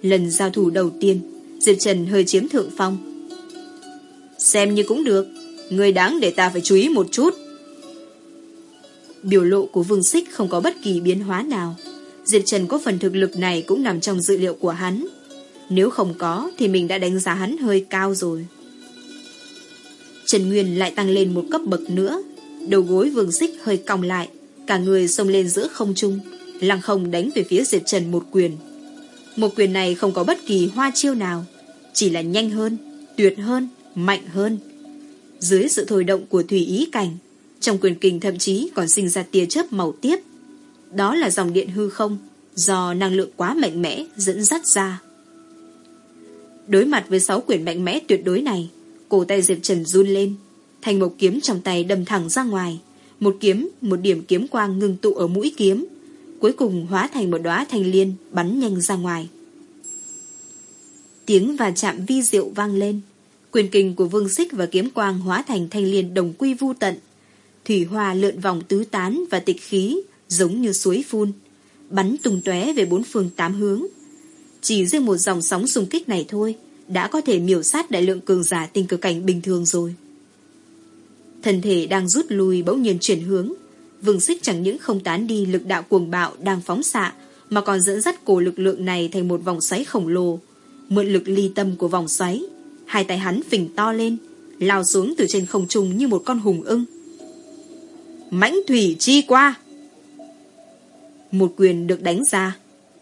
Lần giao thủ đầu tiên. Diệp Trần hơi chiếm thượng phong. Xem như cũng được, Người đáng để ta phải chú ý một chút. Biểu lộ của Vương Xích không có bất kỳ biến hóa nào. Diệp Trần có phần thực lực này cũng nằm trong dự liệu của hắn. Nếu không có, Thì mình đã đánh giá hắn hơi cao rồi. Trần Nguyên lại tăng lên một cấp bậc nữa. Đầu gối Vương Xích hơi cong lại, Cả người xông lên giữa không trung, Lăng không đánh về phía Diệp Trần một quyền. Một quyền này không có bất kỳ hoa chiêu nào Chỉ là nhanh hơn Tuyệt hơn, mạnh hơn. Dưới sự thổi động của thủy ý cảnh Trong quyền kình thậm chí còn sinh ra tia chớp màu tiếp. Đó là dòng điện hư không Do năng lượng quá mạnh mẽ Dẫn dắt ra. Đối mặt với sáu quyền mạnh mẽ tuyệt đối này Cổ tay Diệp Trần run lên Thành một kiếm trong tay đâm thẳng ra ngoài. Một kiếm, một điểm kiếm quang ngưng tụ ở mũi kiếm, cuối cùng hóa thành một đóa thanh liên bắn nhanh ra ngoài. Tiếng và chạm vi diệu vang lên, quyền kinh của vương xích và kiếm quang hóa thành thanh liên đồng quy vu tận. Thủy hoa lượn vòng tứ tán và tịch khí, giống như suối phun, bắn tung tóe về bốn phương tám hướng. Chỉ riêng một dòng sóng xung kích này thôi, đã có thể miểu sát đại lượng cường giả tinh cực cảnh bình thường rồi. Thân thể đang rút lui bỗng nhiên chuyển hướng. Vương xích chẳng những không tán đi lực đạo cuồng bạo đang phóng xạ, mà còn dẫn dắt cổ lực lượng này thành một vòng xoáy khổng lồ. Mượn lực ly tâm của vòng xoáy, hai tay hắn phình to lên, lao xuống từ trên không trung như một con hùng ưng. mãnh thủy chi qua! Một quyền được đánh ra,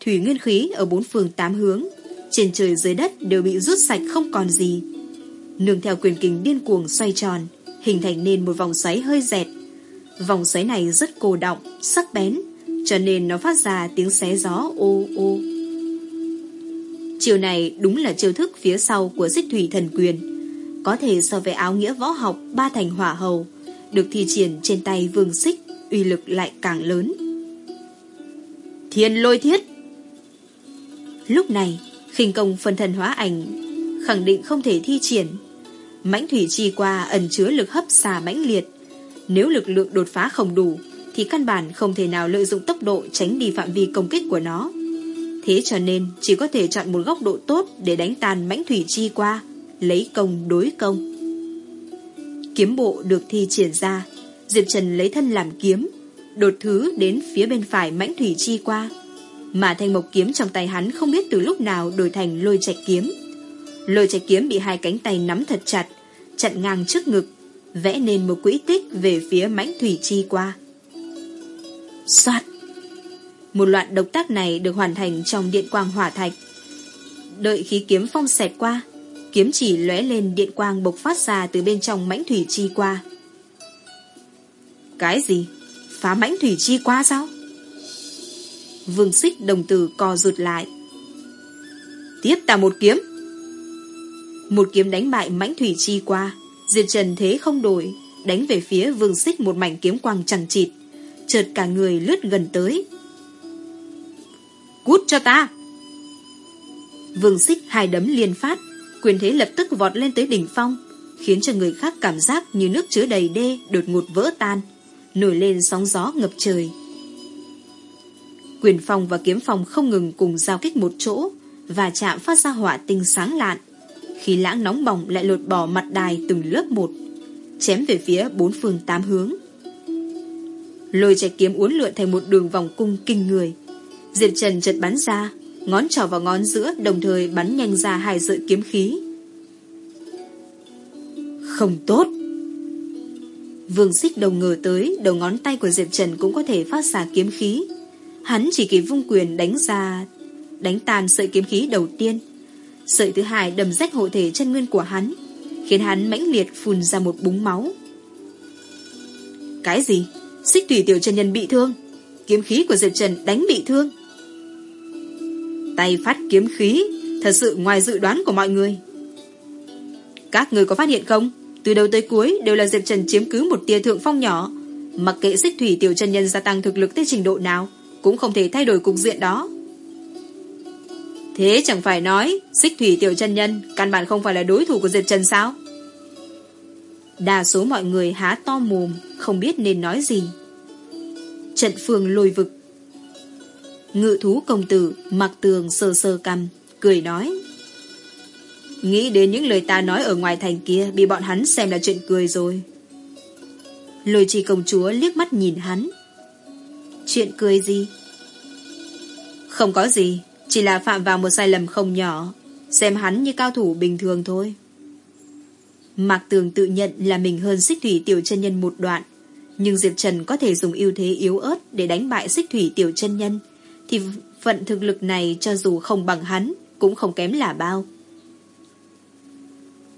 thủy nguyên khí ở bốn phương tám hướng, trên trời dưới đất đều bị rút sạch không còn gì. Nương theo quyền kình điên cuồng xoay tròn, hình thành nên một vòng xoáy hơi dẹt. Vòng xoáy này rất cô động, sắc bén, cho nên nó phát ra tiếng xé gió ô ô. Chiều này đúng là chiêu thức phía sau của xích thủy thần quyền. Có thể so với áo nghĩa võ học ba thành hỏa hầu, được thi triển trên tay vương xích, uy lực lại càng lớn. Thiên lôi thiết Lúc này, khinh công phân thần hóa ảnh khẳng định không thể thi triển mãnh thủy chi qua ẩn chứa lực hấp xà mãnh liệt. Nếu lực lượng đột phá không đủ, thì căn bản không thể nào lợi dụng tốc độ tránh đi phạm vi công kích của nó. Thế cho nên chỉ có thể chọn một góc độ tốt để đánh tàn mãnh thủy chi qua, lấy công đối công. Kiếm bộ được thi triển ra, Diệp Trần lấy thân làm kiếm, đột thứ đến phía bên phải mãnh thủy chi qua. Mà thanh mộc kiếm trong tay hắn không biết từ lúc nào đổi thành lôi chạy kiếm. Lôi chạy kiếm bị hai cánh tay nắm thật chặt, chặn ngang trước ngực, vẽ nên một quỹ tích về phía mãnh thủy chi qua. Xoát! Một loạt động tác này được hoàn thành trong điện quang hỏa thạch. Đợi khí kiếm phong xẹt qua, kiếm chỉ lóe lên điện quang bộc phát ra từ bên trong mãnh thủy chi qua. Cái gì? Phá mãnh thủy chi qua sao? Vương xích đồng tử co rụt lại. Tiếp ta một kiếm! Một kiếm đánh bại mãnh thủy chi qua Diệp Trần thế không đổi, Đánh về phía vương xích một mảnh kiếm quang chẳng chịt, Chợt cả người lướt gần tới. Cút cho ta! Vương xích hai đấm liên phát, Quyền thế lập tức vọt lên tới đỉnh phong, Khiến cho người khác cảm giác như nước chứa đầy đê Đột ngột vỡ tan, Nổi lên sóng gió ngập trời. Quyền phong và kiếm phong không ngừng cùng giao kích một chỗ, Và chạm phát ra hỏa tinh sáng lạn khi lãng nóng bỏng lại lột bỏ mặt đài từng lớp một, chém về phía bốn phương tám hướng. Lôi chạy kiếm uốn lượn thành một đường vòng cung kinh người. Diệp Trần chợt bắn ra, ngón trỏ vào ngón giữa đồng thời bắn nhanh ra hai sợi kiếm khí. Không tốt! Vương xích đầu ngờ tới Đầu ngón tay của Diệp Trần cũng có thể phát ra kiếm khí Hắn chỉ kịp vung quyền đánh ra Đánh tàn sợi kiếm khí đầu tiên Sợi thứ hai đầm rách hộ thể chân nguyên của hắn, Khiến hắn mãnh liệt phun ra một búng máu. Cái gì? Xích thủy tiểu chân nhân bị thương. Kiếm khí của Diệp Trần đánh bị thương. Tay phát kiếm khí, Thật sự ngoài dự đoán của mọi người. Các người có phát hiện không? Từ đầu tới cuối đều là Diệp Trần chiếm cứ một tia thượng phong nhỏ. Mặc kệ xích thủy tiểu chân nhân gia tăng thực lực tới trình độ nào, Cũng không thể thay đổi cục diện đó. Thế chẳng phải nói, Xích thủy tiểu chân nhân, Căn bản không phải là đối thủ của Diệp Trần sao? Đa số mọi người há to mồm, Không biết nên nói gì. Trận phường lôi vực. Ngự thú công tử Mặc tường sơ sơ cầm Cười nói. Nghĩ đến những lời ta nói ở ngoài thành kia, Bị bọn hắn xem là chuyện cười rồi. Lôi trì công chúa liếc mắt nhìn hắn. Chuyện cười gì? Không có gì. Chỉ là phạm vào một sai lầm không nhỏ. Xem hắn như cao thủ bình thường thôi. Mạc Tường tự nhận là mình hơn xích thủy tiểu chân nhân một đoạn. Nhưng Diệp Trần có thể dùng ưu thế yếu ớt Để đánh bại xích thủy tiểu chân nhân, Thì phận thực lực này cho dù không bằng hắn, Cũng không kém là bao.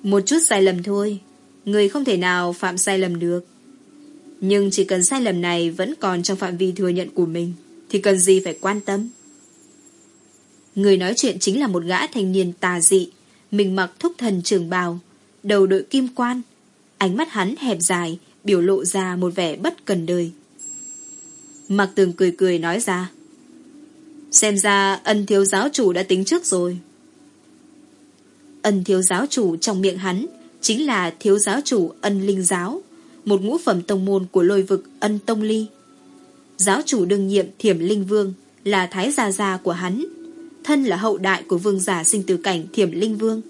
Một chút sai lầm thôi, Người không thể nào phạm sai lầm được. Nhưng chỉ cần sai lầm này Vẫn còn trong phạm vi thừa nhận của mình, Thì cần gì phải quan tâm? Người nói chuyện chính là một gã thanh niên tà dị. Mình mặc thúc thần trường bào, Đầu đội kim quan. Ánh mắt hắn hẹp dài, Biểu lộ ra một vẻ bất cần đời. Mặc tường cười cười nói ra, Xem ra ân thiếu giáo chủ đã tính trước rồi. Ân thiếu giáo chủ trong miệng hắn Chính là thiếu giáo chủ ân linh giáo, Một ngũ phẩm tông môn của lôi vực ân tông ly. Giáo chủ đương nhiệm thiểm linh vương Là thái gia gia của hắn Thân là hậu đại của vương giả sinh tử cảnh thiểm linh vương.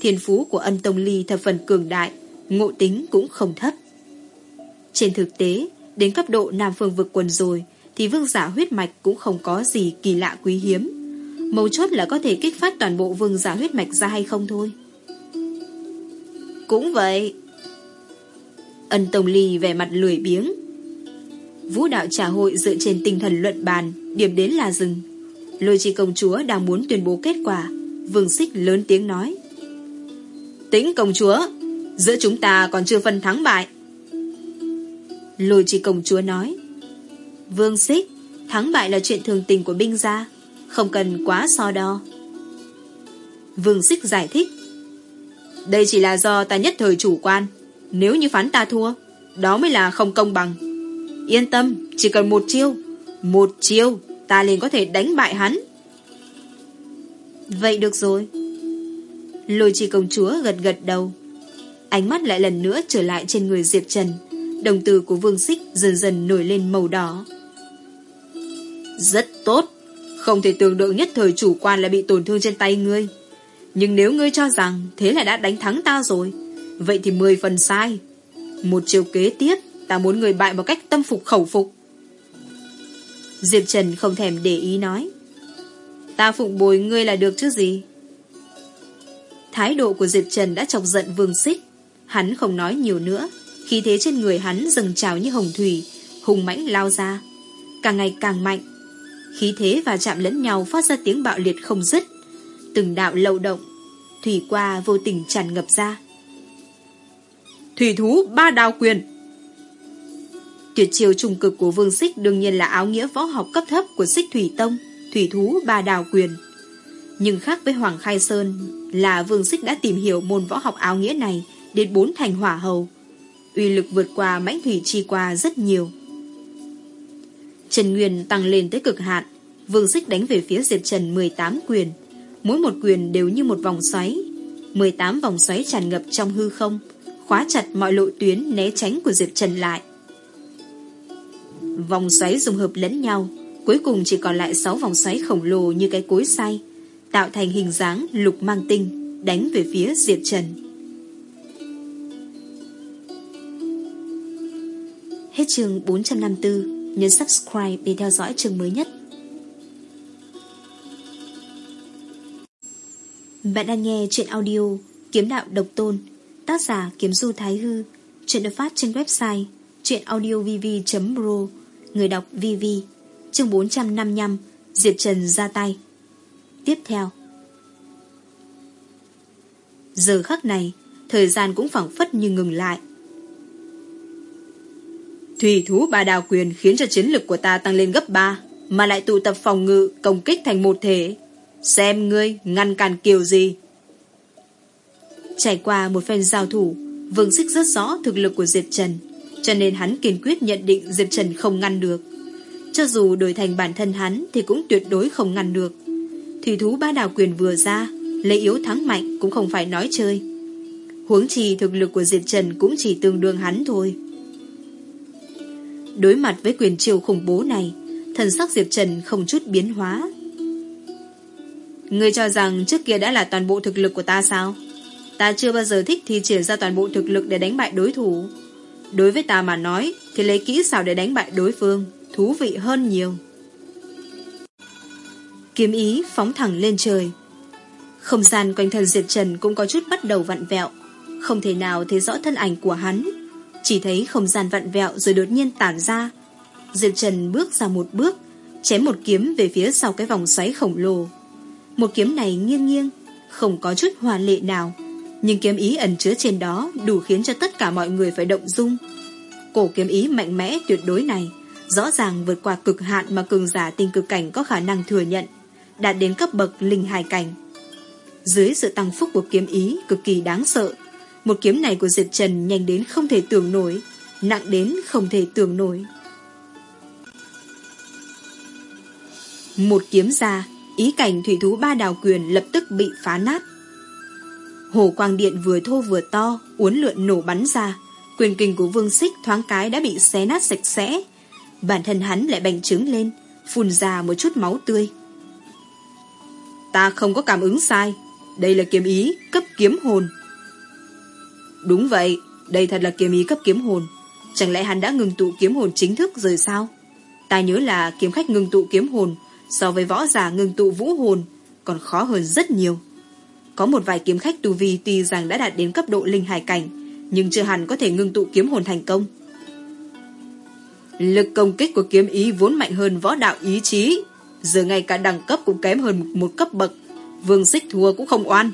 Thiên phú của ân tông ly thập phần cường đại, Ngộ tính cũng không thấp. Trên thực tế, Đến cấp độ Nam Phương vực quần rồi, Thì vương giả huyết mạch cũng không có gì kỳ lạ quý hiếm. Mấu chốt là có thể kích phát toàn bộ vương giả huyết mạch ra hay không thôi. Cũng vậy, Ân Tông Ly vẻ mặt lười biếng. Vũ đạo trà hội dựa trên tinh thần luận bàn, Điểm đến là rừng Lôi chi công chúa đang muốn tuyên bố kết quả. Vương xích lớn tiếng nói. Tính công chúa, Giữa chúng ta còn chưa phân thắng bại. Lôi chi công chúa nói. Vương xích, Thắng bại là chuyện thường tình của binh gia, Không cần quá so đo. Vương xích giải thích. Đây chỉ là do ta nhất thời chủ quan. Nếu như phán ta thua, Đó mới là không công bằng. Yên tâm, Chỉ cần một chiêu Một chiêu. Ta liền có thể đánh bại hắn. Vậy được rồi. Lôi trì công chúa gật gật đầu. Ánh mắt lại lần nữa trở lại trên người Diệp Trần. Đồng tử của vương xích dần dần nổi lên màu đỏ. Rất tốt. Không thể tưởng tượng nhất thời chủ quan là bị tổn thương trên tay ngươi. Nhưng nếu ngươi cho rằng Thế là đã đánh thắng ta rồi, Vậy thì mười phần sai. Một chiều kế tiếp, Ta muốn người bại một cách tâm phục khẩu phục. Diệp Trần không thèm để ý nói Ta phụng bồi ngươi là được chứ gì Thái độ của Diệp Trần đã chọc giận Vương Xích. Hắn không nói nhiều nữa. Khí thế trên người hắn dâng trào như hồng thủy, hùng mãnh lao ra. Càng ngày càng mạnh. Khí thế và chạm lẫn nhau phát ra tiếng bạo liệt không dứt. Từng đạo lậu động, thủy qua vô tình tràn ngập ra. Thủy thú ba đào quyền Tuyệt chiều trùng cực của Vương Xích đương nhiên là áo nghĩa võ học cấp thấp của Xích Thủy Tông, Thủy thú ba đào quyền. Nhưng khác với Hoàng Khai Sơn là Vương Xích đã tìm hiểu môn võ học áo nghĩa này đến bốn thành hỏa hầu. uy lực vượt qua mãnh thủy chi qua rất nhiều. Trần Nguyên tăng lên tới cực hạn, Vương Xích đánh về phía Diệp Trần 18 quyền. Mỗi một quyền đều như một vòng xoáy. 18 vòng xoáy tràn ngập trong hư không, khóa chặt mọi lộ tuyến né tránh của Diệp Trần lại. Vòng xoáy dùng hợp lẫn nhau, cuối cùng chỉ còn lại 6 vòng xoáy khổng lồ như cái cối xay, tạo thành hình dáng lục mang tinh, đánh về phía Diệp Trần. Hết chương 454, nhấn subscribe để theo dõi chương mới nhất. Bạn đang nghe chuyện audio Kiếm Đạo Độc Tôn, tác giả Kiếm Du Thái Hư, chuyện được phát trên website Chuyện audio vv.pro Người đọc VV Chương 455 Diệp Trần ra tay. Tiếp theo. Giờ khắc này, Thời gian cũng phẳng phất như ngừng lại. Thủy thú ba đào quyền khiến cho chiến lực của ta tăng lên gấp 3 Mà lại tụ tập phòng ngự, Công kích thành một thể. Xem ngươi ngăn cản kiểu gì. Trải qua một phen giao thủ, Vương Xích rất rõ thực lực của Diệp Trần. Cho nên hắn kiên quyết nhận định Diệp Trần không ngăn được. Cho dù đổi thành bản thân hắn Thì cũng tuyệt đối không ngăn được. Thủy thú ba đào quyền vừa ra Lấy yếu thắng mạnh cũng không phải nói chơi. Huống chi thực lực của Diệp Trần Cũng chỉ tương đương hắn thôi. Đối mặt với quyền triều khủng bố này, Thần sắc Diệp Trần không chút biến hóa. Ngươi cho rằng trước kia đã là toàn bộ thực lực của ta sao? Ta chưa bao giờ thích thi triển ra toàn bộ thực lực để đánh bại đối thủ. Đối với ta mà nói, thì lấy kỹ xảo để đánh bại đối phương, thú vị hơn nhiều. Kiếm ý phóng thẳng lên trời. Không gian quanh thân Diệp Trần cũng có chút bắt đầu vặn vẹo. Không thể nào thấy rõ thân ảnh của hắn. Chỉ thấy không gian vặn vẹo rồi đột nhiên tản ra. Diệp Trần bước ra một bước, chém một kiếm về phía sau cái vòng xoáy khổng lồ. Một kiếm này nghiêng nghiêng, không có chút hòa lệ nào, nhưng kiếm ý ẩn chứa trên đó đủ khiến cho tất cả mọi người phải động dung. Cổ kiếm ý mạnh mẽ tuyệt đối này, rõ ràng vượt qua cực hạn mà cường giả tinh cực cảnh có khả năng thừa nhận, đạt đến cấp bậc linh hài cảnh. Dưới sự tăng phúc của kiếm ý cực kỳ đáng sợ, một kiếm này của Diệp Trần nhanh đến không thể tưởng nổi, nặng đến không thể tưởng nổi. Một kiếm ra, Ý cảnh thủy thú ba đào quyền lập tức bị phá nát. Hồ quang điện vừa thô vừa to, uốn lượn nổ bắn ra. Quyền kinh của vương xích thoáng cái đã bị xé nát sạch sẽ. Bản thân hắn lại bành trướng lên, phun ra một chút máu tươi. Ta không có cảm ứng sai. Đây là kiếm ý, cấp kiếm hồn. Đúng vậy, đây thật là kiếm ý cấp kiếm hồn. Chẳng lẽ hắn đã ngừng tụ kiếm hồn chính thức rồi sao? Ta nhớ là kiếm khách ngừng tụ kiếm hồn so với võ giả ngừng tụ vũ hồn còn khó hơn rất nhiều. Có một vài kiếm khách tu vi tuy rằng đã đạt đến cấp độ linh hải cảnh, nhưng chưa hẳn có thể ngưng tụ kiếm hồn thành công. Lực công kích của kiếm ý vốn mạnh hơn võ đạo ý chí, giờ ngay cả đẳng cấp cũng kém hơn một cấp bậc, vương xích thua cũng không oan.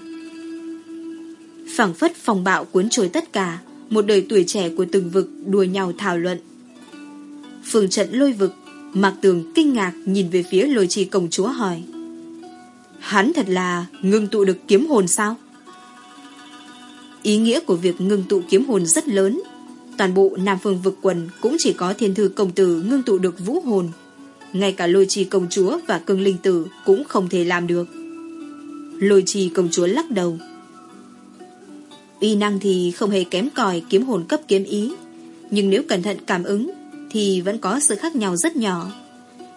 phẳng phất phòng bạo cuốn trôi tất cả, một đời tuổi trẻ của từng vực đua nhau thảo luận. Phương trận lôi vực Mạc Tường kinh ngạc nhìn về phía lôi trì công chúa hỏi. Hắn thật là ngưng tụ được kiếm hồn sao? Ý nghĩa của việc ngưng tụ kiếm hồn rất lớn. Toàn bộ Nam Phương vực quần cũng chỉ có thiên thư công tử ngưng tụ được vũ hồn. Ngay cả lôi trì công chúa và cưng linh tử cũng không thể làm được. Lôi trì công chúa lắc đầu. Y năng thì không hề kém còi kiếm hồn cấp kiếm ý. Nhưng nếu cẩn thận cảm ứng thì vẫn có sự khác nhau rất nhỏ.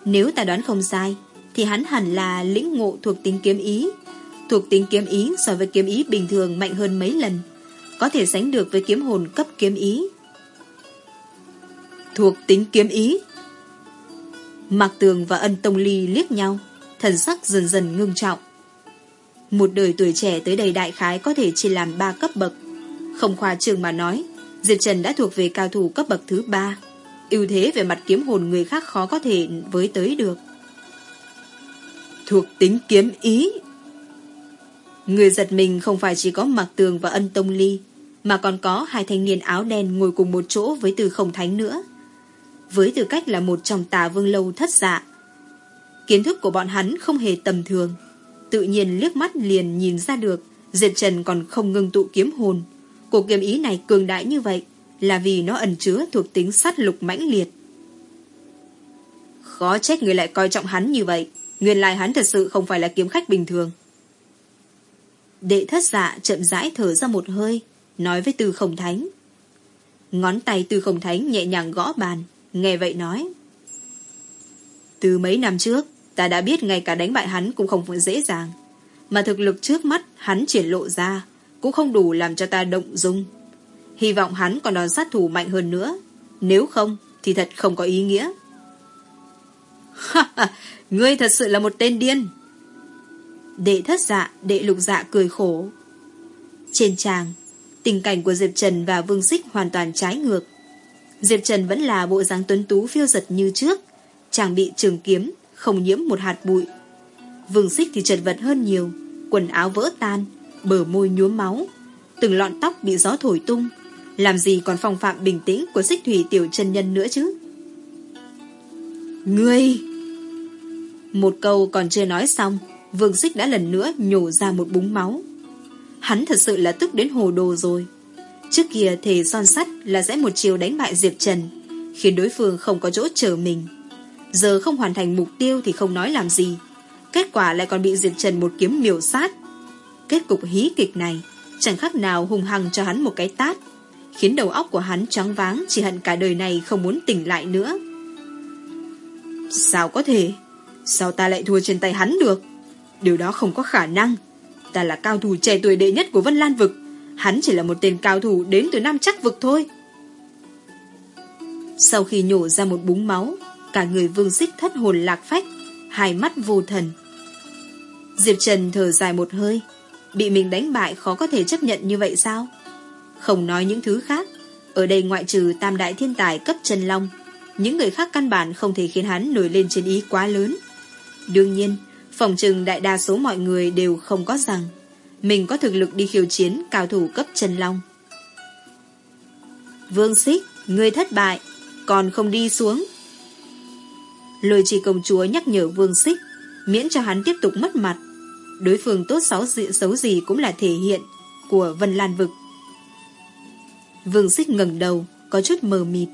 Nếu ta đoán không sai, thì hắn hẳn là lĩnh ngộ thuộc tính kiếm ý. Thuộc tính kiếm ý so với kiếm ý bình thường mạnh hơn mấy lần, có thể sánh được với kiếm hồn cấp kiếm ý. Thuộc tính kiếm ý Mạc Tường và Ân Tông Ly liếc nhau, thần sắc dần dần ngưng trọng. Một đời tuổi trẻ tới đây đại khái có thể chia làm ba cấp bậc. Không khoa trường mà nói, Diệp Trần đã thuộc về cao thủ cấp bậc thứ ba ưu thế về mặt kiếm hồn người khác khó có thể với tới được. Thuộc tính kiếm ý Người giật mình không phải chỉ có Mạc Tường và Ân Tông Ly, mà còn có hai thanh niên áo đen ngồi cùng một chỗ với từ không thánh nữa. Với tư cách là một trong tà vương lâu thất dạ. Kiến thức của bọn hắn không hề tầm thường. Tự nhiên liếc mắt liền nhìn ra được Diệt Trần còn không ngưng tụ kiếm hồn. cuộc kiếm ý này cường đại như vậy là vì nó ẩn chứa thuộc tính sát lục mãnh liệt. Khó trách người lại coi trọng hắn như vậy. Nguyên lai hắn thật sự không phải là kiếm khách bình thường. Đệ thất dạ chậm rãi thở ra một hơi, nói với Tư Không Thánh. Ngón tay Tư Không Thánh nhẹ nhàng gõ bàn, nghe vậy nói. Từ mấy năm trước, ta đã biết ngay cả đánh bại hắn cũng không phải dễ dàng. Mà thực lực trước mắt hắn triển lộ ra, cũng không đủ làm cho ta động dung. Hy vọng hắn còn đòn sát thủ mạnh hơn nữa. Nếu không, thì thật không có ý nghĩa. Ngươi thật sự là một tên điên. Đệ thất dạ, đệ lục dạ cười khổ. Trên tràng, tình cảnh của Diệp Trần và Vương Xích hoàn toàn trái ngược. Diệp Trần vẫn là bộ dáng tuấn tú phiêu giật như trước, chàng bị trường kiếm, không nhiễm một hạt bụi. Vương xích thì chật vật hơn nhiều, quần áo vỡ tan, bờ môi nhuốm máu, từng lọn tóc bị gió thổi tung, làm gì còn phong phạm bình tĩnh của xích thủy tiểu chân nhân nữa chứ? Ngươi! Một câu còn chưa nói xong, vương xích đã lần nữa nhổ ra một búng máu. Hắn thật sự là tức đến hồ đồ rồi. Trước kia thề son sắt là sẽ một chiều đánh bại Diệp Trần, khiến đối phương không có chỗ chờ mình. Giờ không hoàn thành mục tiêu thì không nói làm gì. Kết quả lại còn bị Diệp Trần một kiếm miểu sát. Kết cục hí kịch này chẳng khác nào hung hăng cho hắn một cái tát, khiến đầu óc của hắn choáng váng chỉ hận cả đời này không muốn tỉnh lại nữa. Sao có thể? Sao ta lại thua trên tay hắn được? Điều đó không có khả năng. Ta là cao thủ trẻ tuổi đệ nhất của Vân Lan Vực. Hắn chỉ là một tên cao thủ đến từ Nam Chắc Vực thôi. Sau khi nhổ ra một búng máu, cả người vương xích thất hồn lạc phách, hai mắt vô thần. Diệp Trần thở dài một hơi, bị mình đánh bại khó có thể chấp nhận như vậy sao? Không nói những thứ khác, ở đây ngoại trừ tam đại thiên tài cấp chân long, những người khác căn bản không thể khiến hắn nổi lên trên ý quá lớn. Đương nhiên, phòng trừng đại đa số mọi người đều không có rằng mình có thực lực đi khiêu chiến cao thủ cấp chân long. Vương Xích, ngươi thất bại, còn không đi xuống. Lôi trì công chúa nhắc nhở Vương Xích, miễn cho hắn tiếp tục mất mặt. Đối phương tốt xấu gì, xấu gì cũng là thể hiện của Vân Lan Vực. Vương Xích ngẩng đầu, có chút mờ mịt.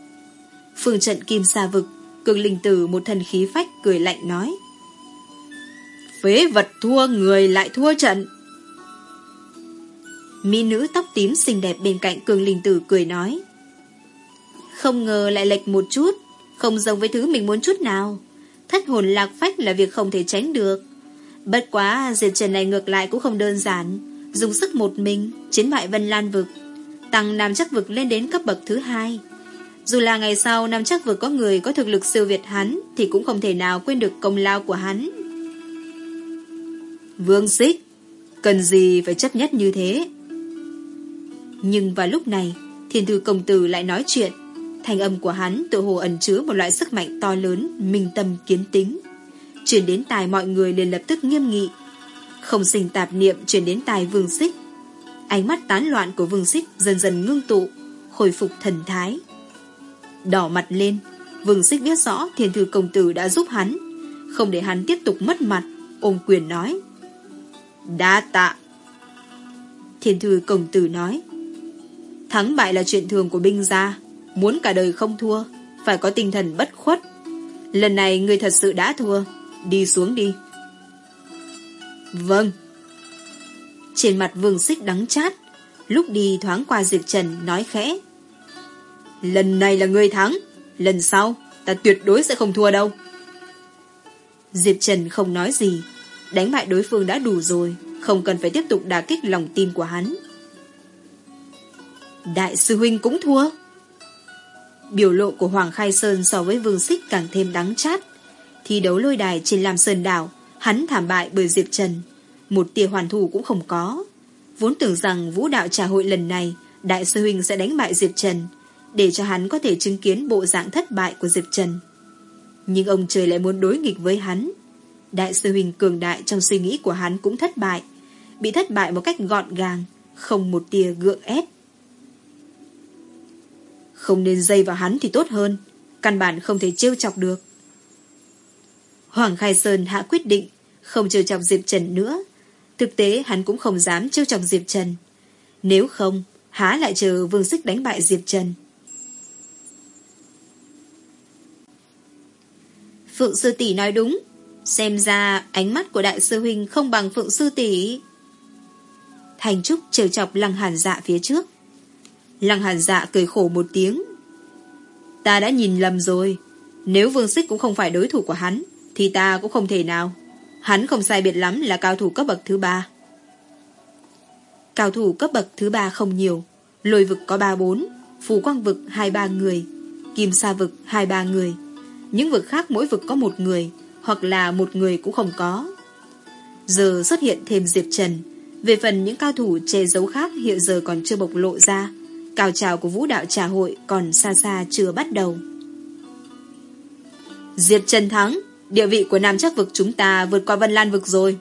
Phương trận kim sa vực, cường linh tử một thần khí phách cười lạnh nói. Phế vật thua người lại thua trận. Mỹ nữ tóc tím xinh đẹp bên cạnh cường linh tử cười nói. Không ngờ lại lệch một chút, không giống với thứ mình muốn chút nào. Thất hồn lạc phách là việc không thể tránh được. Bất quá, diệt trần này ngược lại cũng không đơn giản. Dùng sức một mình, chiến bại Vân Lan vực. Tăng Nam chắc vực lên đến cấp bậc thứ hai. Dù là ngày sau Nam chắc vực có người có thực lực siêu việt hắn, thì cũng không thể nào quên được công lao của hắn. Vương Xích, cần gì phải chấp nhất như thế? Nhưng vào lúc này, thiên thư công tử lại nói chuyện. Thanh âm của hắn tự hồ ẩn chứa một loại sức mạnh to lớn, minh tâm kiến tính. Chuyển đến tài mọi người liền lập tức nghiêm nghị. Không sinh tạp niệm chuyển đến tài vương xích. Ánh mắt tán loạn của vương xích dần dần ngưng tụ, hồi phục thần thái. Đỏ mặt lên, vương xích biết rõ thiên thư công tử đã giúp hắn, không để hắn tiếp tục mất mặt, ôm quyền nói. Đa tạ. Thiên thư công tử nói. Thắng bại là chuyện thường của binh gia, muốn cả đời không thua, phải có tinh thần bất khuất. Lần này người thật sự đã thua, đi xuống đi. Vâng. Trên mặt vương xích đắng chát, lúc đi thoáng qua Diệp Trần nói khẽ. Lần này là người thắng, lần sau ta tuyệt đối sẽ không thua đâu. Diệp Trần không nói gì, đánh bại đối phương đã đủ rồi, không cần phải tiếp tục đả kích lòng tin của hắn. Đại sư huynh cũng thua. Biểu lộ của Hoàng Khai Sơn so với Vương Xích càng thêm đắng chát. Thi đấu lôi đài trên Lam Sơn Đảo, hắn thảm bại bởi Diệp Trần. Một tia hoàn thủ cũng không có. Vốn tưởng rằng vũ đạo trà hội lần này, Đại sư huynh sẽ đánh bại Diệp Trần, để cho hắn có thể chứng kiến bộ dạng thất bại của Diệp Trần. Nhưng ông trời lại muốn đối nghịch với hắn. Đại sư huynh cường đại trong suy nghĩ của hắn cũng thất bại, bị thất bại một cách gọn gàng, không một tia gượng ép. Không nên dây vào hắn thì tốt hơn, căn bản không thể trêu chọc được. Hoàng Khai Sơn hạ quyết định không trêu chọc Diệp Trần nữa. Thực tế hắn cũng không dám trêu chọc Diệp Trần. Nếu không, há lại chờ Vương Sức đánh bại Diệp Trần. Phượng Sư Tỷ nói đúng. Xem ra ánh mắt của đại sư huynh không bằng Phượng Sư Tỷ. Thành Trúc trêu chọc lăng hàn dạ phía trước. Lăng hàn dạ cười khổ một tiếng. Ta đã nhìn lầm rồi. Nếu Vương Xích cũng không phải đối thủ của hắn, thì ta cũng không thể nào. Hắn không sai biệt lắm là cao thủ cấp bậc thứ ba. Cao thủ cấp bậc thứ ba không nhiều. Lôi vực có ba bốn, phù quang vực hai ba người, kim sa vực hai ba người. Những vực khác mỗi vực có một người, hoặc là một người cũng không có. Giờ xuất hiện thêm Diệp Trần. Về phần những cao thủ che giấu khác hiện giờ còn chưa bộc lộ ra, cao trào của vũ đạo trà hội còn xa xa chưa bắt đầu. Diệp Trần thắng, địa vị của Nam chắc vực chúng ta vượt qua Vân Lan vực rồi.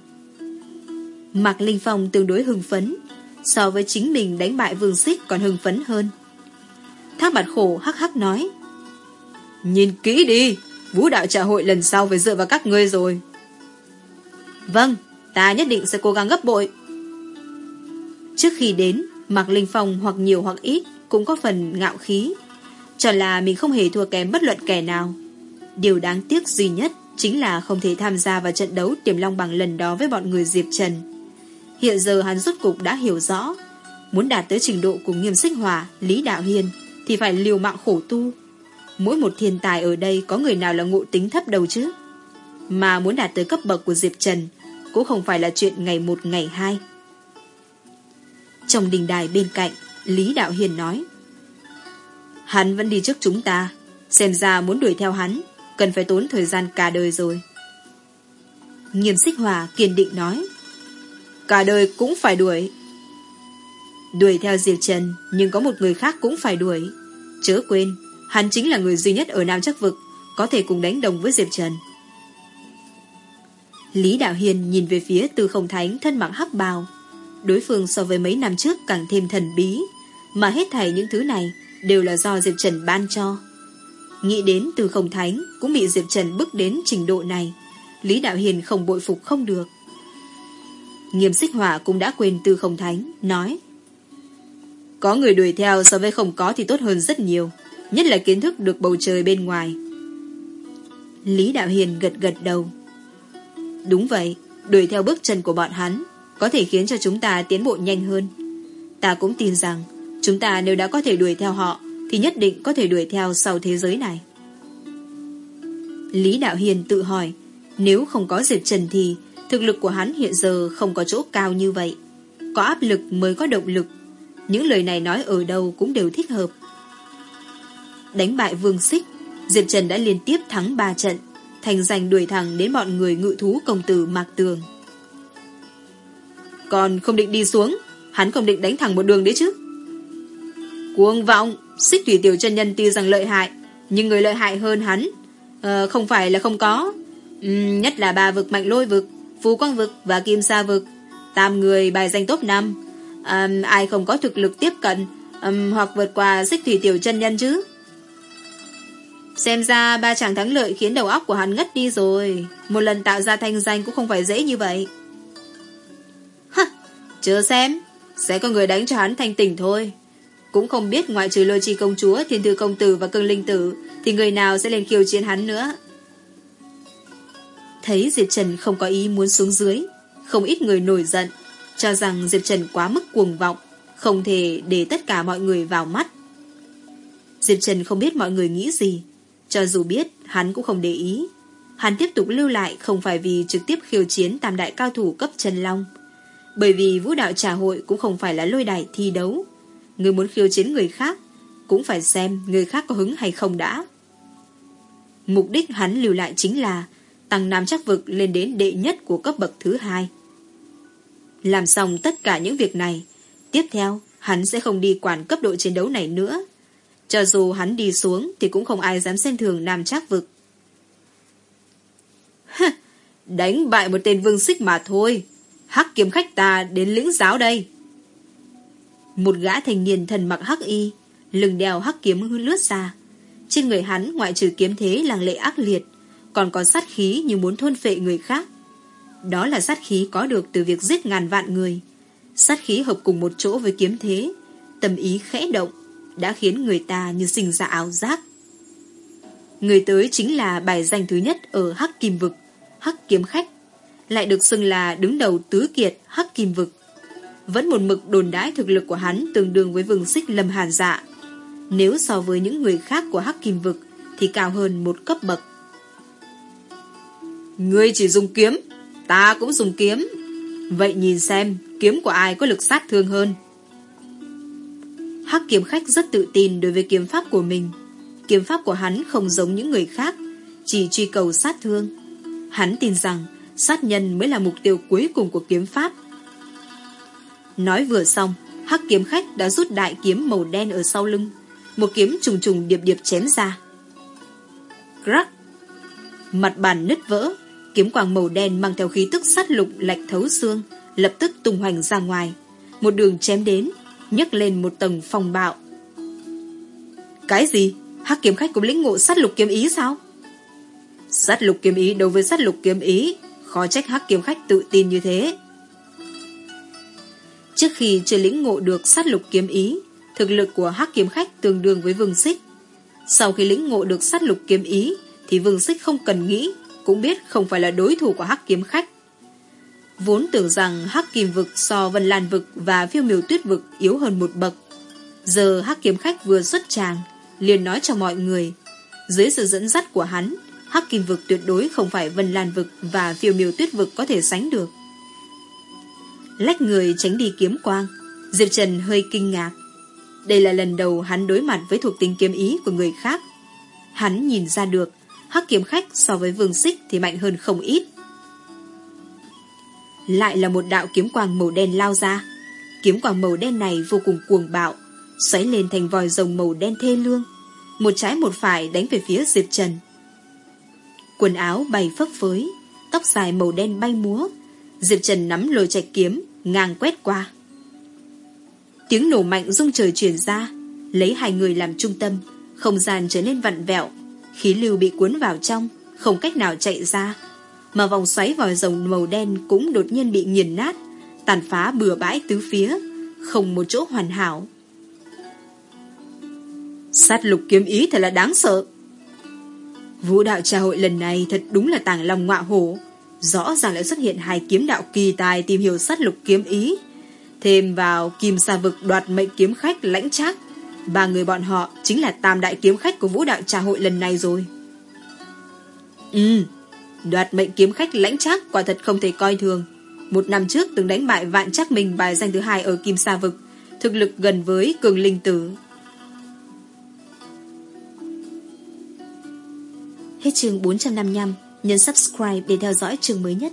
Mạc Linh Phong tương đối hưng phấn, so với chính mình đánh bại Vương Xích còn hưng phấn hơn. Thác bạt khổ hắc hắc nói. Nhìn kỹ đi, vũ đạo trà hội lần sau phải dựa vào các ngươi rồi. Vâng, ta nhất định sẽ cố gắng gấp bội. Trước khi đến, Mạc Linh Phong hoặc nhiều hoặc ít cũng có phần ngạo khí. Cho là mình không hề thua kém bất luận kẻ nào. Điều đáng tiếc duy nhất chính là không thể tham gia vào trận đấu tiềm long bằng lần đó với bọn người Diệp Trần. Hiện giờ hắn rốt cục đã hiểu rõ, muốn đạt tới trình độ của nghiêm xích hòa, Lý Đạo Hiền thì phải liều mạng khổ tu. Mỗi một thiên tài ở đây có người nào là ngộ tính thấp đầu chứ? Mà muốn đạt tới cấp bậc của Diệp Trần cũng không phải là chuyện ngày một ngày hai. Trong đình đài bên cạnh, Lý Đạo Hiền nói Hắn vẫn đi trước chúng ta, xem ra muốn đuổi theo hắn, cần phải tốn thời gian cả đời rồi. Nghiêm xích hòa kiên định nói Cả đời cũng phải đuổi. Đuổi theo Diệp Trần, nhưng có một người khác cũng phải đuổi. Chớ quên, hắn chính là người duy nhất ở Nam Chắc Vực, có thể cùng đánh đồng với Diệp Trần. Lý Đạo Hiền nhìn về phía Tư Không Thánh thân mặc hắc bào. Đối phương so với mấy năm trước càng thêm thần bí, mà hết thảy những thứ này đều là do Diệp Trần ban cho. Nghĩ đến Tư Không Thánh cũng bị Diệp Trần bức đến trình độ này, Lý Đạo Hiền không bội phục không được. Nghiêm xích hỏa cũng đã quên Tư Không Thánh, nói Có người đuổi theo so với không có thì tốt hơn rất nhiều, nhất là kiến thức được bầu trời bên ngoài. Lý Đạo Hiền gật gật đầu. Đúng vậy, đuổi theo bước chân của bọn hắn có thể khiến cho chúng ta tiến bộ nhanh hơn. Ta cũng tin rằng chúng ta nếu đã có thể đuổi theo họ thì nhất định có thể đuổi theo sau thế giới này. Lý Đạo Hiền tự hỏi nếu không có Diệp Trần thì thực lực của hắn hiện giờ không có chỗ cao như vậy. Có áp lực mới có động lực. Những lời này nói ở đâu cũng đều thích hợp. Đánh bại Vương Xích, Diệp Trần đã liên tiếp thắng 3 trận thành giành đuổi thẳng đến bọn người ngự thú công tử Mạc Tường. Còn không định đi xuống, hắn không định đánh thẳng một đường đấy chứ. Cuồng vọng, xích thủy tiểu chân nhân tuy rằng lợi hại, nhưng người lợi hại hơn hắn, ờ, không phải là không có. Um, nhất là ba vực mạnh lôi vực, phú quang vực và kim sa vực. Tam người bài danh top 5. Um, ai không có thực lực tiếp cận um, hoặc vượt qua xích thủy tiểu chân nhân chứ? Xem ra ba chàng thắng lợi khiến đầu óc của hắn ngất đi rồi. Một lần tạo ra thanh danh cũng không phải dễ như vậy. Hả, chờ xem. Sẽ có người đánh cho hắn thanh tỉnh thôi. Cũng không biết ngoại trừ lôi chi công chúa, thiên thư công tử và cương linh tử, thì người nào sẽ lên khiêu chiến hắn nữa. Thấy Diệp Trần không có ý muốn xuống dưới, không ít người nổi giận, cho rằng Diệp Trần quá mức cuồng vọng, không thể để tất cả mọi người vào mắt. Diệp Trần không biết mọi người nghĩ gì, cho dù biết, hắn cũng không để ý. Hắn tiếp tục lưu lại không phải vì trực tiếp khiêu chiến tam đại cao thủ cấp chân long. Bởi vì vũ đạo trà hội cũng không phải là lôi đài thi đấu. Người muốn khiêu chiến người khác, cũng phải xem người khác có hứng hay không đã. Mục đích hắn lưu lại chính là tăng nam chắc vực lên đến đệ nhất của cấp bậc thứ hai. Làm xong tất cả những việc này, tiếp theo hắn sẽ không đi quản cấp độ chiến đấu này nữa. Cho dù hắn đi xuống thì cũng không ai dám xem thường Nam Trác Vực. Đánh bại một tên vương xích mà thôi. Hắc kiếm khách ta đến lĩnh giáo đây. Một gã thanh niên thần mặc hắc y, lưng đeo hắc kiếm lướt ra. Trên người hắn ngoại trừ kiếm thế làng lệ ác liệt, còn có sát khí như muốn thôn phệ người khác. Đó là sát khí có được từ việc giết ngàn vạn người. Sát khí hợp cùng một chỗ với kiếm thế, tâm ý khẽ động, đã khiến người ta như sinh ra áo giác. Người tới chính là bài danh thứ nhất ở Hắc Kim Vực, Hắc Kiếm Khách, lại được xưng là đứng đầu tứ kiệt Hắc Kim Vực. Vẫn một mực đồn đãi thực lực của hắn tương đương với vương xích lâm hàn dạ. Nếu so với những người khác của Hắc Kim Vực thì cao hơn một cấp bậc. Ngươi chỉ dùng kiếm, ta cũng dùng kiếm. Vậy nhìn xem kiếm của ai có lực sát thương hơn. Hắc kiếm khách rất tự tin đối với kiếm pháp của mình. Kiếm pháp của hắn không giống những người khác, chỉ truy cầu sát thương. Hắn tin rằng sát nhân mới là mục tiêu cuối cùng của kiếm pháp. Nói vừa xong, Hắc kiếm khách đã rút đại kiếm màu đen ở sau lưng, một kiếm trùng trùng điệp điệp chém ra. Crack! Mặt bàn nứt vỡ, kiếm quang màu đen mang theo khí tức sát lục lạch thấu xương, lập tức tung hoành ra ngoài. Một đường chém đến, nhấc lên một tầng phong bạo. Cái gì? Hắc kiếm khách cũng lĩnh ngộ sát lục kiếm ý sao? Sát lục kiếm ý đối với sát lục kiếm ý, khó trách hắc kiếm khách tự tin như thế. Trước khi chưa lĩnh ngộ được sát lục kiếm ý, thực lực của hắc kiếm khách tương đương với vương xích. Sau khi lĩnh ngộ được sát lục kiếm ý, thì vương xích không cần nghĩ, cũng biết không phải là đối thủ của hắc kiếm khách. Vốn tưởng rằng hắc kim vực so vân lan vực và phiêu miều tuyết vực yếu hơn một bậc. Giờ hắc kiếm khách vừa xuất tràng, liền nói cho mọi người. Dưới sự dẫn dắt của hắn, hắc kim vực tuyệt đối không phải vân lan vực và phiêu miều tuyết vực có thể sánh được. Lách người tránh đi kiếm quang, Diệp Trần hơi kinh ngạc. Đây là lần đầu hắn đối mặt với thuộc tính kiếm ý của người khác. Hắn nhìn ra được, hắc kiếm khách so với vương xích thì mạnh hơn không ít. Lại là một đạo kiếm quang màu đen lao ra. Kiếm quang màu đen này vô cùng cuồng bạo, xoáy lên thành vòi rồng màu đen thê lương. Một trái một phải đánh về phía Diệp Trần. Quần áo bay phấp phới, tóc dài màu đen bay múa. Diệp Trần nắm lôi trạch kiếm, ngang quét qua. Tiếng nổ mạnh rung trời truyền ra, lấy hai người làm trung tâm, không gian trở nên vặn vẹo, khí lưu bị cuốn vào trong, không cách nào chạy ra. Mà vòng xoáy vòi rồng màu đen cũng đột nhiên bị nghiền nát, tàn phá bừa bãi tứ phía, không một chỗ hoàn hảo. Sát lục kiếm ý thật là đáng sợ. Vũ đạo trà hội lần này thật đúng là tàng lòng ngọa hổ. Rõ ràng lại xuất hiện hai kiếm đạo kỳ tài tìm hiểu sát lục kiếm ý. Thêm vào kim sa vực đoạt mệnh kiếm khách lãnh trác. Ba người bọn họ chính là tam đại kiếm khách của vũ đạo trà hội lần này rồi. Ừ, đoạt mệnh kiếm khách lãnh trác quả thật không thể coi thường. Một năm trước từng đánh bại vạn chắc mình bài danh thứ hai ở kim sa vực. Thực lực gần với cường linh tử Hết chương 455, nhấn subscribe để theo dõi chương mới nhất.